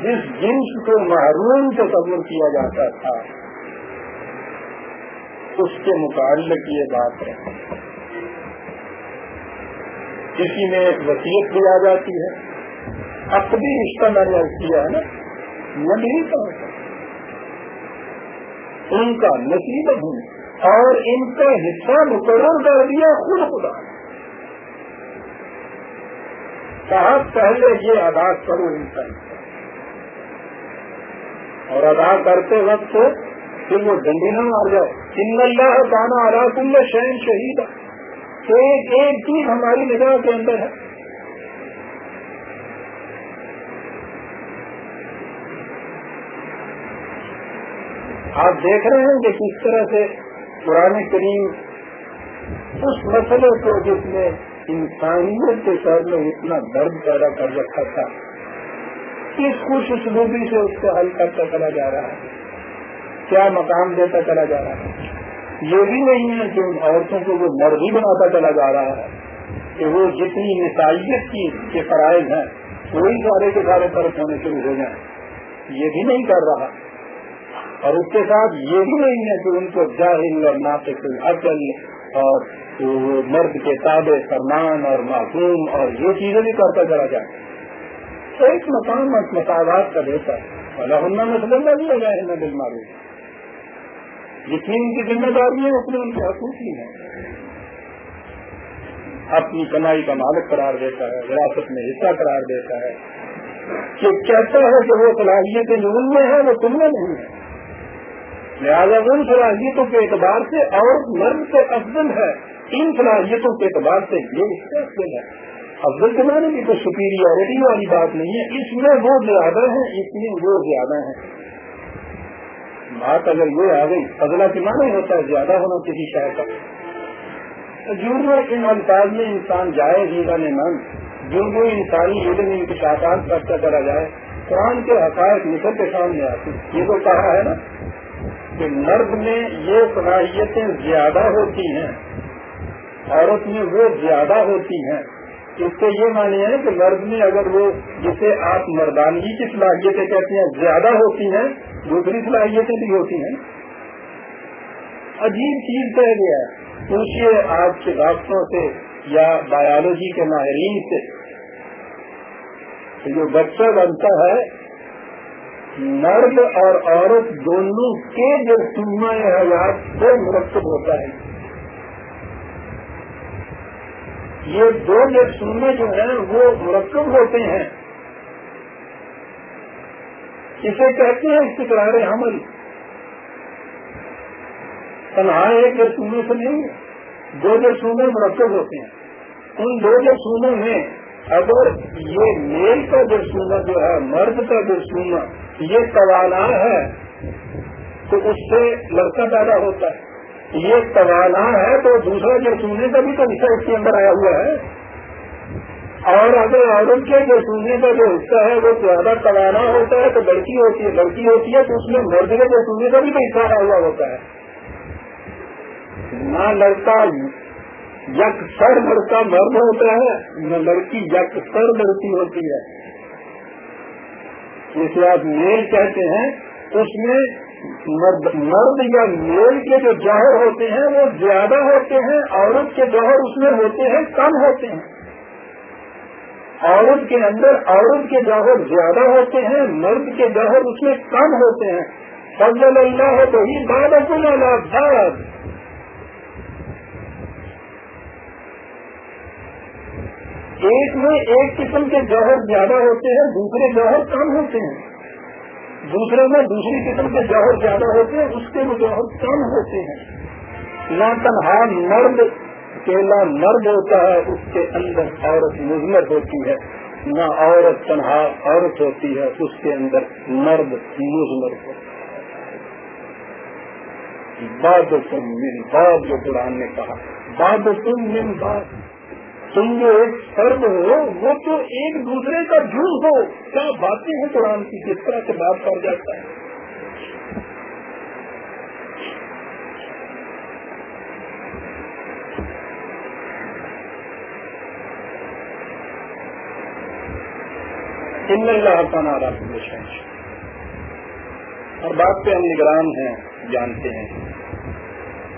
جس جنس کو محروم تصور کیا جاتا تھا، اس کے متعلق یہ بات ہے۔ کسی میں وسیعت بھی آ جاتی ہے۔ اپنی رشتہ میں نے کیا ہے نا۔ وہ نہیں کہا ان کا نصیب ہوں اور ان کا حصہ مقرر کر دیا خود خدا۔ کہا پہلے یہ ادا کرو ان کا اور ادا کرتے وقت پھر وہ ڈنڈی نہ مار جائے ان اللہ کانا آرا کل شہن شہید ایک ایک چیز ہماری نگاہ کے اندر ہے۔ آپ دیکھ رہے ہیں کہ کس طرح سے قرآن کریم اس مسئلے کو جس نے انسانیت کے سر میں اتنا درد پیدا کر رکھا تھا۔ کس خوش اسلوبی سے اس کو حل کرتا چلا جا رہا ہے۔ کیا مقام دیتا چلا جا رہا ہے؟ یہ بھی نہیں ہے کہ ان عورتوں کو وہ مرضی بناتا چلا جا رہا ہے کہ وہ جتنی مثالیت کی کے فرائض ہیں، وہی سارے کے سارے طرف ہونے شروع ہو جائیں۔ یہ بھی نہیں کر رہا۔ اور اس کے ساتھ یہ بھی نہیں ہے کہ ان کو جاہل اور ناطق العقل اور مرد کے تابع فرمان اور معصوم اور یہ چیزیں بھی کرتا چلا جائے۔ ایک مقام مساوات کا دیتا ہے۔ اللہ مسلم کا بھی ہو جائے نہ دل جتنی ان کی ذمہ داری ہے اتنے ان کے حقوق بھی ہیں۔ اپنی کمائی کا مالک قرار دیتا ہے، وراثت میں حصہ قرار دیتا ہے۔ کہ کہتا ہے کہ وہ صلاحیتیں جو ان میں ہیں، وہ تم میں نہیں ہے لہٰذا ان صلاحیتوں کے اعتبار سے اور مرد سے افضل ہے۔ ان صلاحیتوں کے اعتبار سے یہ اس سے افضل ہے۔ افضل کے معنی کی کوئی سپیریورٹی والی بات نہیں ہے۔ اس میں وہ زیادہ ہیں، اس میں وہ زیادہ ہیں۔ بات اگر یہ آ گئی، فضلہ کے معنی ہوتا ہے زیادہ ہونا کسی شہر کا۔ جو ان الفاظ میں انسان جائے جیون من جو انسانی علم انکشافات کرتا چلا جائے، قرآن کے حقائق نکل کے سامنے آتے یہ تو کہا ہے نا کہ مرد میں یہ صلاحیتیں زیادہ ہوتی ہیں، عورت میں وہ زیادہ ہوتی ہیں۔ اس سے یہ مانے ہیں کہ مرد میں اگر وہ جسے آپ مردانگی کی صلاحیتیں کہتے ہیں زیادہ ہوتی ہیں، دوسری صلاحیتیں بھی ہوتی ہیں۔ عجیب چیز کہہ گیا پوچھیے آپ کے ڈاکٹروں سے یا بایولوجی کے ماہرین سے جو بچہ بنتا ہے، مرد اور عورت دونوں کے جو سنما حیات سے مرتب ہوتا ہے۔ یہ دو جرسومے جو ہیں وہ مرکب ہوتے ہیں۔ اسے کہتے ہیں استقرار حمل۔ تنہا ایک جرسومے سے نہیں، دو جرسومے مرکب ہوتے ہیں۔ ان دو جرسوموں میں اگر یہ میل کا جرسومہ جو ہے، مرد کا جرسومہ یہ توانا ہے تو اس سے لڑکا پیدا ہوتا ہے۔ یہ توانا ہے تو دوسرا جو سونے کا بھی تو حصہ اس کے اندر آیا ہوا ہے۔ اور اگر عورت کے جو کا جو حصہ ہے وہ زیادہ توانا ہوتا ہے تو لڑکی ہوتی ہے لڑکی ہوتی ہے تو اس میں مرد کے جو کا بھی تو حصہ آیا ہوا ہوتا ہے۔ نہ لڑکا یک سر لڑکا مرد ہوتا ہے، نہ لڑکی یک سر لڑکی ہوتی ہے۔ جسے آپ میل کہتے ہیں، اس میں مرد مرد یا میل کے جو جوہر ہوتے ہیں وہ زیادہ ہوتے ہیں، عورت کے جوہر اس میں ہوتے ہیں، کم ہوتے ہیں۔ عورت کے اندر عورت کے جوہر زیادہ ہوتے ہیں، مرد کے جوہر اس میں کم ہوتے ہیں۔ فضل اللہ ہے تو ہی باد ایک میں ایک قسم کے جوہر زیادہ ہوتے ہیں، دوسرے جوہر کم ہوتے ہیں۔ دوسرے میں دوسری قسم کے جوہر زیادہ ہوتے ہیں، اس کے جوہر کم ہوتے ہیں۔ نہ تنہا مرد، کیلا مرد ہوتا ہے، اس کے اندر عورت مزمر ہوتی ہے۔ نہ عورت تنہا عورت ہوتی ہے، اس کے اندر مرد مزمر ہوتا ہے۔ باد تم من جو قرآن نے کہا باد تم من تم جو ایک فرد ہو، وہ تو ایک دوسرے کا جھوٹ ہو۔ کیا باتیں ہیں قرآن کی؟ کس طرح سے بات کر جاتا ہے۔ اللہ کا نارا اور بات پہ ہم نگران ہیں، جانتے ہیں۔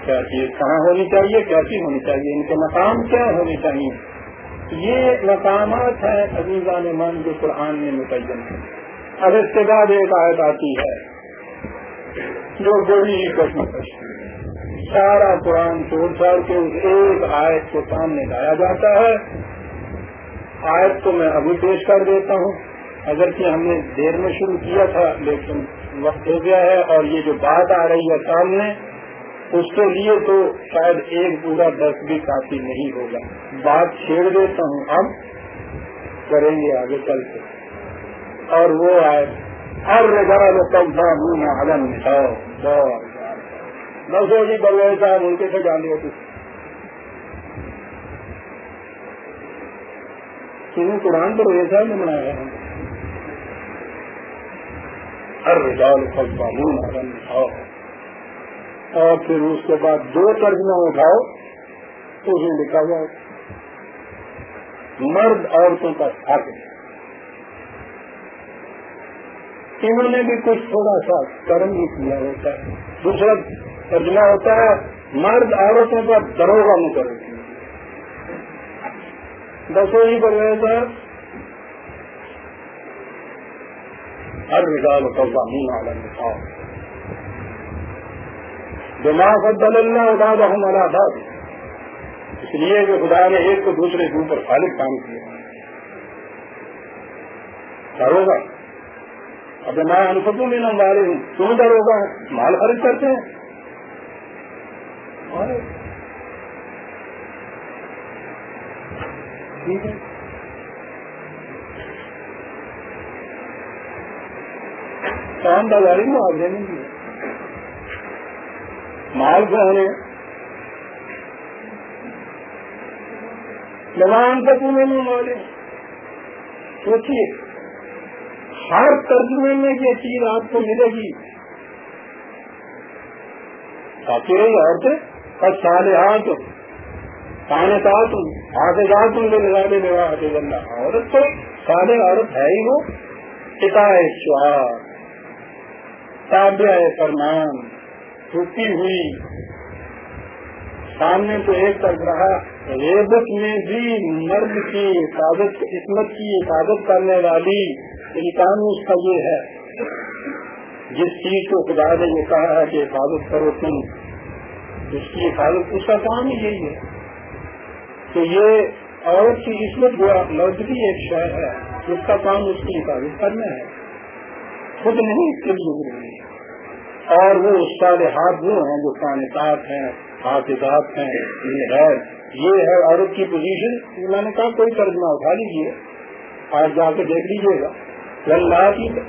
کیا چیز کہاں ہونی چاہیے، کیا چیز ہونی چاہیے؟ ان کے مقام کیا ہونی چاہیے؟ یہ مقامات ہیں عزیزان من جو قرآن میں متعین ہے اب اس کے بعد ایک آیت آتی ہے جو بڑی کشمکش سارا قرآن چھوڑ چھاڑ کے اس ایک آیت کو سامنے لایا جاتا ہے۔ آیت کو میں ابھی پیش کر دیتا ہوں۔ اگرچہ ہم نے دیر میں شروع کیا تھا، لیکن وقت ہو گیا ہے اور یہ جو بات آ رہی ہے سامنے اس کے لیے تو شاید ایک پورا دس بھی کافی نہیں ہوگا۔ بات چھیڑ دیتا ہوں۔ اب کریں گے آگے چل کے۔ اور وہ آئے۔ ہر عالم بس ہو جی بلوے صاحب، ان کے سے جان دیا تمہیں قرآن پر ویسا نے بنایا ہے؟ ہر رجال قانون عالم نکھاؤ اور پھر اس کے بعد دو ترجمہ اٹھاؤ، تو اس میں لکھا ہوا مرد عورتوں کا حق انہوں نے بھی کچھ تھوڑا سا کرم بھی کیا ہوتا ہے۔ دوسرا ترجمہ ہوتا ہے، مرد عورتوں کا دروگا مقرر کیا دسو ہی پر رہے ہر رجال کا منہ آگا بما فضل اللہ اداد ہمارا بات اس لیے کہ خدا نے ایک کو دوسرے کے اوپر خالد کام کیا۔ ڈرو اب میں انفتوں میں نہ مارے ہوں تم ڈرو مال خرید کرتے ہیں۔ ٹھیک ہے۔ کام بازاری میں آگے نہیں مال کو ہونے نوان ترجمے میں والے سوچیے، ہر ترجمے میں یہ چیز آپ کو ملے گی۔ آتی رہی عورتیں، اور سارے ہاتھ پانے کا تم آگے جا تم لے لگا دے لگا دے بندہ عورت تو سارے عورت ہے ہی وہ۔ پتا شوار تابع فرمان۔ چھٹی ہوئی۔ سامنے تو ایک طرف رہا۔ ریبت میں بھی مرد کی حفاظت قسمت کی حفاظت کرنے والی انسان اس کا یہ ہے۔ جس چیز کو خدا نے یہ کہا ہے کہ حفاظت کرو تم۔ اس کی حفاظت اس کا کام ہی یہی ہے۔ تو یہ عورت کی قسمت جو مرد کی ایک شہر ہے۔ اس کا کام اس کی حفاظت کرنا ہے۔ خود نہیں اس کے لیے اور وہ صالحات وہ ہیں جو کانتات ہیں، حافظات ہیں، یہ ہے یہ ہے عورت کی پوزیشن میں نے کہا کوئی ترجمہ اٹھا لیجیے آج جا کے دیکھ لیجیے گا۔ اللہ کی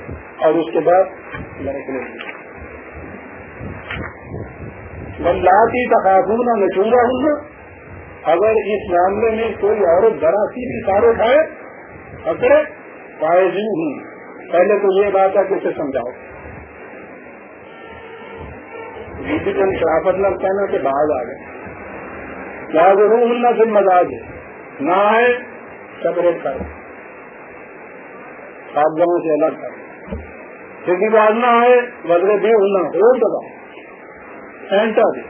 اور اس کے بعد اللہ کی تقابل میں چونگا ہوں گا۔ اگر اس معاملے میں کوئی عورت ذرا سی بھی سارے اٹھائے اکڑے پائے ہوں۔ پہلے تو یہ بات ہے کہ اسے سمجھاؤ۔ ڈیجیٹل شرافت نہ کہنا کہ باہر آ گئے۔ کیا ضرور ملنا پھر مزاج ہے۔ نہ آئے سپریٹ کر۔ سات جگہوں سے الگ کر۔ کسی بات نہ آئے، بدلے بھی ہونا ہو دبا۔ سینٹر دے۔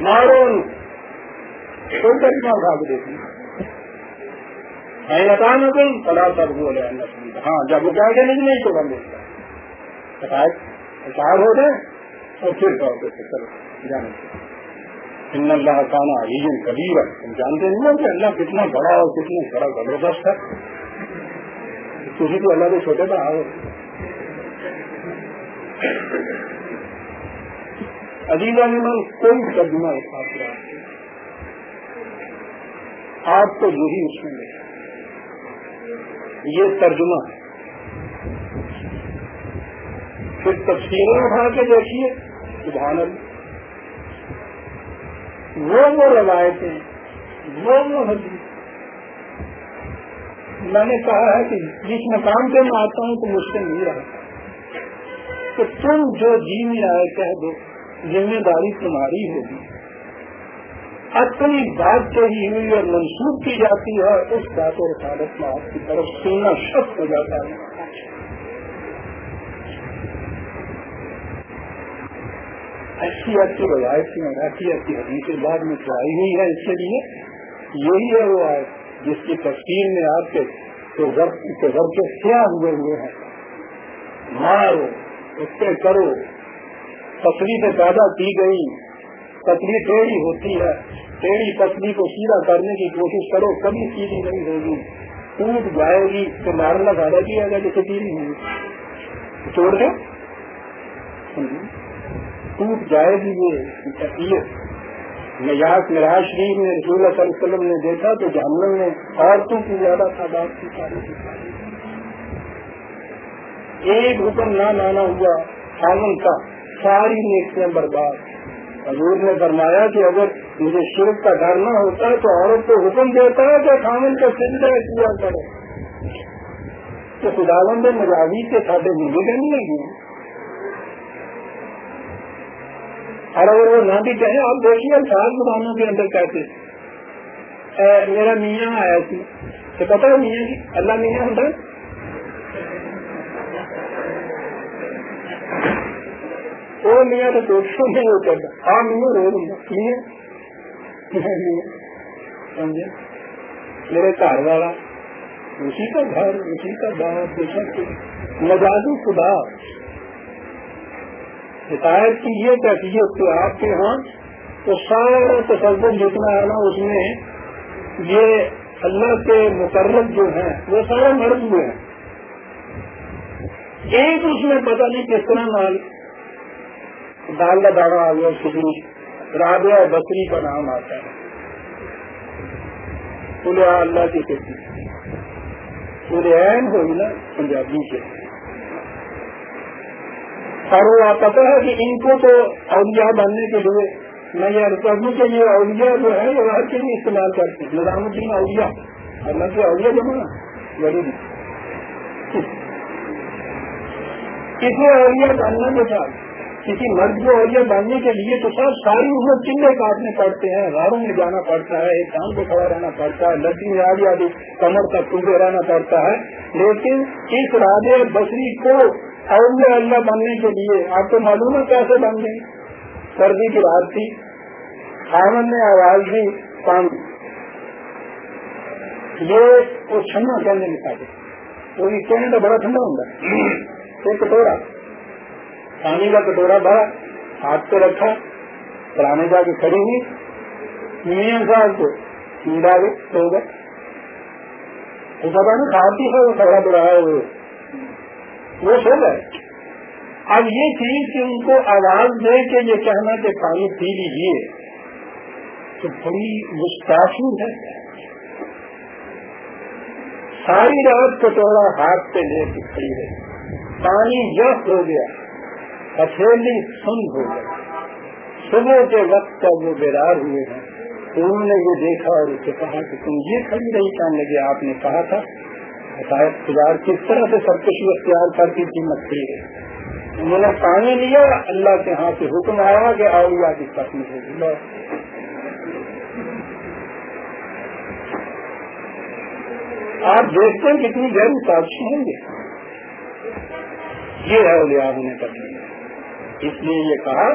مارو کوئی طریقہ اٹھا کے دیکھیں میں بتا نہ دوں پڑا سب بولے ہاں جب وہ کیا کہ نہیں تو بند ہوتا ہے ہو جائے۔ اور پھر چلو جانے ان اللہ کانا علیجن کبیر تم جانتے نہیں کہ اللہ کتنا بڑا اور کتنا بڑا زبردست ہے۔ کسی تو اللہ کے چھوٹے بڑا ہو عجیبہ میں کوئی ترجمہ اس بات کا آپ کو یہی اس میں ملے یہ ترجمہ ہے۔ پھر تفصیلیں اٹھا کے دیکھیے۔ سبحان اللہ۔ وہ وہ روایتیں، وہ وہ حدیث۔ میں نے کہا ہے کہ جس مقام پہ میں آتا ہوں تو مجھ سے نہیں رہا تو تم جو جی میں آئے کہہ دو، ذمہ داری تمہاری ہوگی۔ اپنی بات کہی ہوئی اور منسوخ کی جاتی ہے، اس بات اور حالت میں آپ کی طرف سننا شخص ہو جاتا ہے۔ اچھی اچھی روایت میں اچھی اچھی حدیث بعد میں چڑھائی ہوئی ہے اس کے لیے۔ یہی ہے وہ آئے جس کی تفصیل میں آپ کے تو گھر کے کیا ہوئے ہوئے ہیں۔ مارو، اس سے کرو۔ پتلی سے پیدا کی گئی۔ پتلی ٹیڑھی ہوتی ہے۔ ٹیڑھی پتلی کو سیدھا کرنے کی کوشش کرو، کبھی سیدھی نہیں ہوگی۔ ٹوٹ جائے گی، تو مارنا زیادہ کیا گیا جیسے سیدھی ہوگی چھوڑ دو ٹوٹ جائے گی یہ نجات مراج شریف میں رسول اللہ صلی اللہ علیہ وسلم نے دیکھا تو جہنم میں عورتوں کی زیادہ تعداد کی ساری ایک حکم نہ مانا ہوا خامن کا، ساری نیکیاں برباد۔ حضور نے فرمایا کہ اگر مجھے شرک کا ڈر نہ ہوتا تو عورت کو حکم دیتا ہے کہ خامن کا سجدہ کیا کرے۔ تو خدا بند مجاوی کے ساتھ مجھے نہیں اور اگر وہ نہ بھی کہیں آپ دیکھیے چار زبانوں کے اندر کہتے میرا میاں آیا تھی۔ تو پتا ہے میاں جی اللہ میاں ہوتا وہ میاں تو دوستوں نہیں ہو کرتا ہاں میاں رو میاں۔ سمجھے؟ میرے گھر والا، اسی کا گھر، اسی کا باپ بے مزاجو خدا۔ حکایت کی یہ کیفیت کہ آپ کے ہاں تو سارا تصور جتنا ہے نا، اس میں یہ اللہ کے مقرر جو ہیں، وہ سارے مرد ہوئے ہیں ایک اس میں پتہ نہیں کس طرح مال دال کا دانا آ گیا شکری رابعہ بکری کا نام آتا ہے۔ اللہ کی کھیتی پورے ہوئی نا پنجابی کے اور وہ پتا ہے کہ ان کو تو اولیاء بننے کے لیے میں یہ عرض کر دوں کہ یہ اولیا جو ہے یہ ہر کے لیے استعمال کرتے ہیں۔ نظام الدین اولیا اللہ کے اولیا جو نا یعنی غریب کسی اولیا بننا کے ساتھ کسی مرد کو اولیا بننے کے لیے تو سر ساری عمر چلے کاٹنے پڑتے ہیں؟ غاروں میں جانا پڑتا ہے، ایک کام پہ کھڑا رہنا پڑتا ہے لڑکی میں آدھی آدھی کمر تک ٹوٹے رہنا پڑتا ہے۔ لیکن اس راجے بسری کو اولیاء اللہ بننے کے لیے، آپ کو معلوم ہے کیسے بن گئی؟ سردی کی رات تھی خامن نے آواز دی پانی یہ وہ چھنا کہنے لکھا دے وہ کہنے کا بڑا ٹھنڈا ہوں ایک کٹورا۔ پانی کا کٹورا بھرا، ہاتھ پہ رکھا، پرانے جا کے کھڑی ہوئی۔ میاں صاحب کو نیند آ گئی سو گئے پتا نا کھاتی ہے، وہ کھڑا بڑا ہے وہ سو گئے۔ اب یہ چیز کہ ان کو آواز دے کے یہ کہنا کہ پانی پی لیجیے تو بڑی گستاخی ہے۔ ساری رات کٹورا ہاتھ پہ لے کے کھڑی ہے پانی جب ہو گیا ہتھیلی سن ہو گئی۔ صبح کے وقت کا وہ بیدار ہوئے ہیں۔ تو انہوں نے یہ دیکھا اور اسے کہا کہ تم یہ کھڑی رہی کہنے لگے، آپ نے کہا تھا بتایا کس طرح سے سب کچھ اختیار کرتی تھی مچھلی انہوں نے پانی لیا، اللہ کے ہاتھ سے حکم آیا کہ اولیاء کی ختم ہوگی آپ دیکھتے ہیں کتنی گہری سازشیں ہوں گے یہ ہے اولیاء ہونے کا اس لیے یہ کہا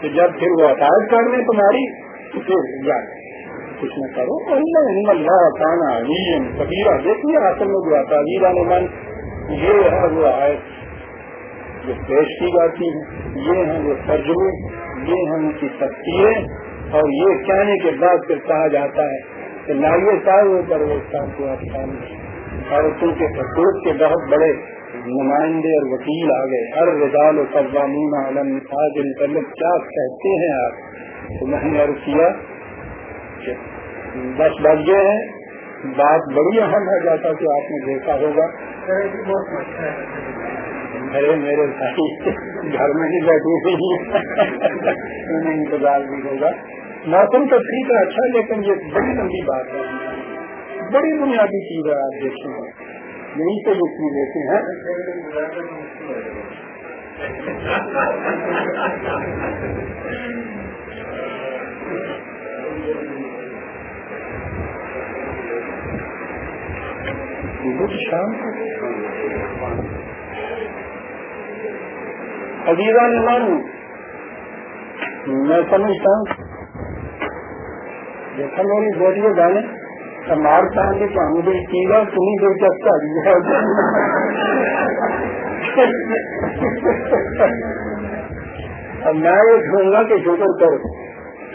کہ جب پھر وہ عطایت کر لیں تمہاری، تو پھر جائے کچھ نہ کرو اللہ اللہ کانا کبیرہ، دیکھیے اصل میں جو آتا ہے من یہ ہے وہ آئے جو پیش کی جاتی ہیں یہ ہیں وہ ترجمے، یہ ہیں ان کی تفصیلیں اور یہ کہنے کے بعد پھر کہا جاتا ہے کہ نائیے صاحب پر وہ کو آسان اور چونکہ حقوق کے بہت بڑے نمائندے اور وکیل آ گئے، ہر رضال و قوامین عالم تاجر متعلق کیا کہتے ہیں آپ؟ تو میں نے عرض کیا کہ دس بج گئے ہیں بات بڑی اہم ہے، جیسا کہ آپ نے دیکھا ہوگا۔ ارے، میرے بھائی، گھر میں ہی بیٹھی ہوئی انہیں انتظار بھی ہوگا؟ موسم تو ٹھیک ہے اچھا لیکن یہ بڑی لمبی بات ہے۔ بڑی بنیادی چیز ہے، آپ دیکھیں یہیں سے یہ چیز لیتے ہیں۔ شام عزیزہ نمان میں سمجھتا ہوں دیکھا میری بیٹی گانے مار چاہیں گے تو ہم بھی چیزیں تمہیں دلچسپ آ اب میں یہ کہوں گا کہ شکر کرو۔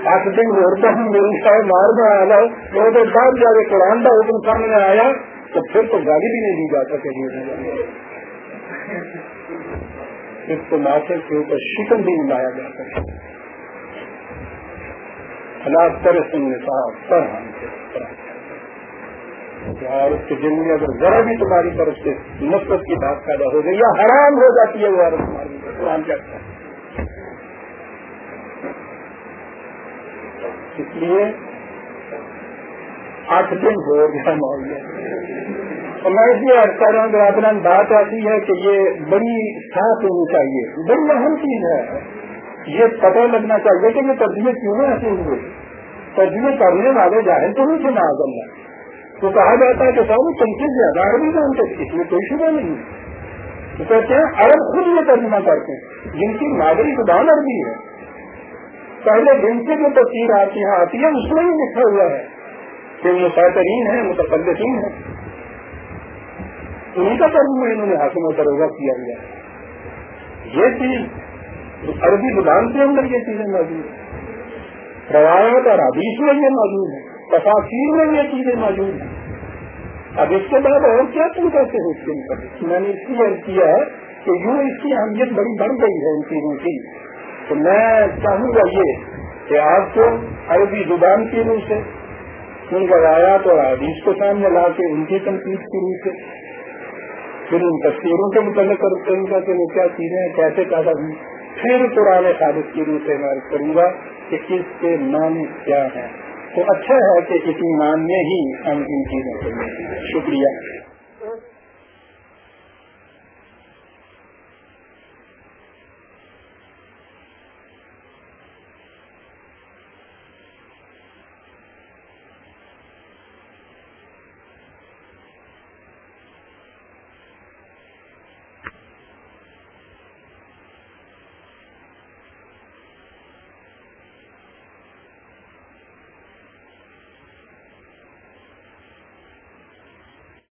آٹھ دن ہوتا ہوں، میری شاید مار میں آ جاؤ وہ تو بعد جا کے قرآن کا حکم سامنے آیا۔ تو پھر تو گاڑی بھی نہیں دی جا سکے اس کو ماسے کے اوپر شکن بھی لایا جا سکتا حالات کر سننے صاحب پر اور اس کے دل میں اگر ذرا بھی تمہاری طرف سے نفرت کی بات پیدا ہو گئی یا حرام ہو جاتی ہے وہ عورت تمہاری قرآن کہتا ہے اس لیے آٹھ دن ہو گیا معاوضہ میں اس لیے کہہ رہا ہوں برادران بات آتی ہے کہ یہ بڑی صاف ہونی چاہیے، بڑی اہم چیز ہے۔ یہ پتہ لگنا چاہیے کہ یہ ترجمے کیوں نہیں ایسے ہوئے ترجمے کرنے والے جاہر تو نہیں تھے معذ اللہ۔ تو کہا جاتا ہے کہ صاحب تم سے زیادہ عربی جانتے، اس میں کوئی شبہ نہیں۔ تو کہتے ہیں عرب خود یہ ترجمہ کرتے ہیں۔ جن کی مادری زبان عربی ہے۔ پہلے دن سے جو تصویر آتی ہے آتی ہے، اس میں ہی لکھا ہوا ہے۔ کہ مسافرین ہے متقدسین ہے انہیں کا ترجمہ انہوں نے حاصل و تروبہ کیا گیا یہ چیز عربی زبان کے اندر یہ چیزیں موجود ہیں۔ روایت اور حدیث میں یہ موجود ہے تفاصیر میں یہ چیزیں موجود ہیں۔ اب اس کے بعد اور کیا تم کیسے ہو اس کے اوپر میں نے اس لیے کیا ہے کہ یوں اس کی اہمیت بڑی بڑھ گئی ہے ان چیزوں کی۔ تو میں چاہوں گا یہ کہ آپ کو عربی زبان کی روح سے ان روایات اور حدیث کو سامنے لا کے ان کی تنقید کی روح سے، پھر ان تصویروں کے متعلق کروں گا کہ وہ کیا چیزیں کیسے پیدا ہوئی پھر قرآن خالد کی روح سے میں کروں گا کہ کس کے معنی کیا ہیں۔ تو اچھا ہے کہ اسی مان میں ہی ہم ان چیزوں کو شکریہ۔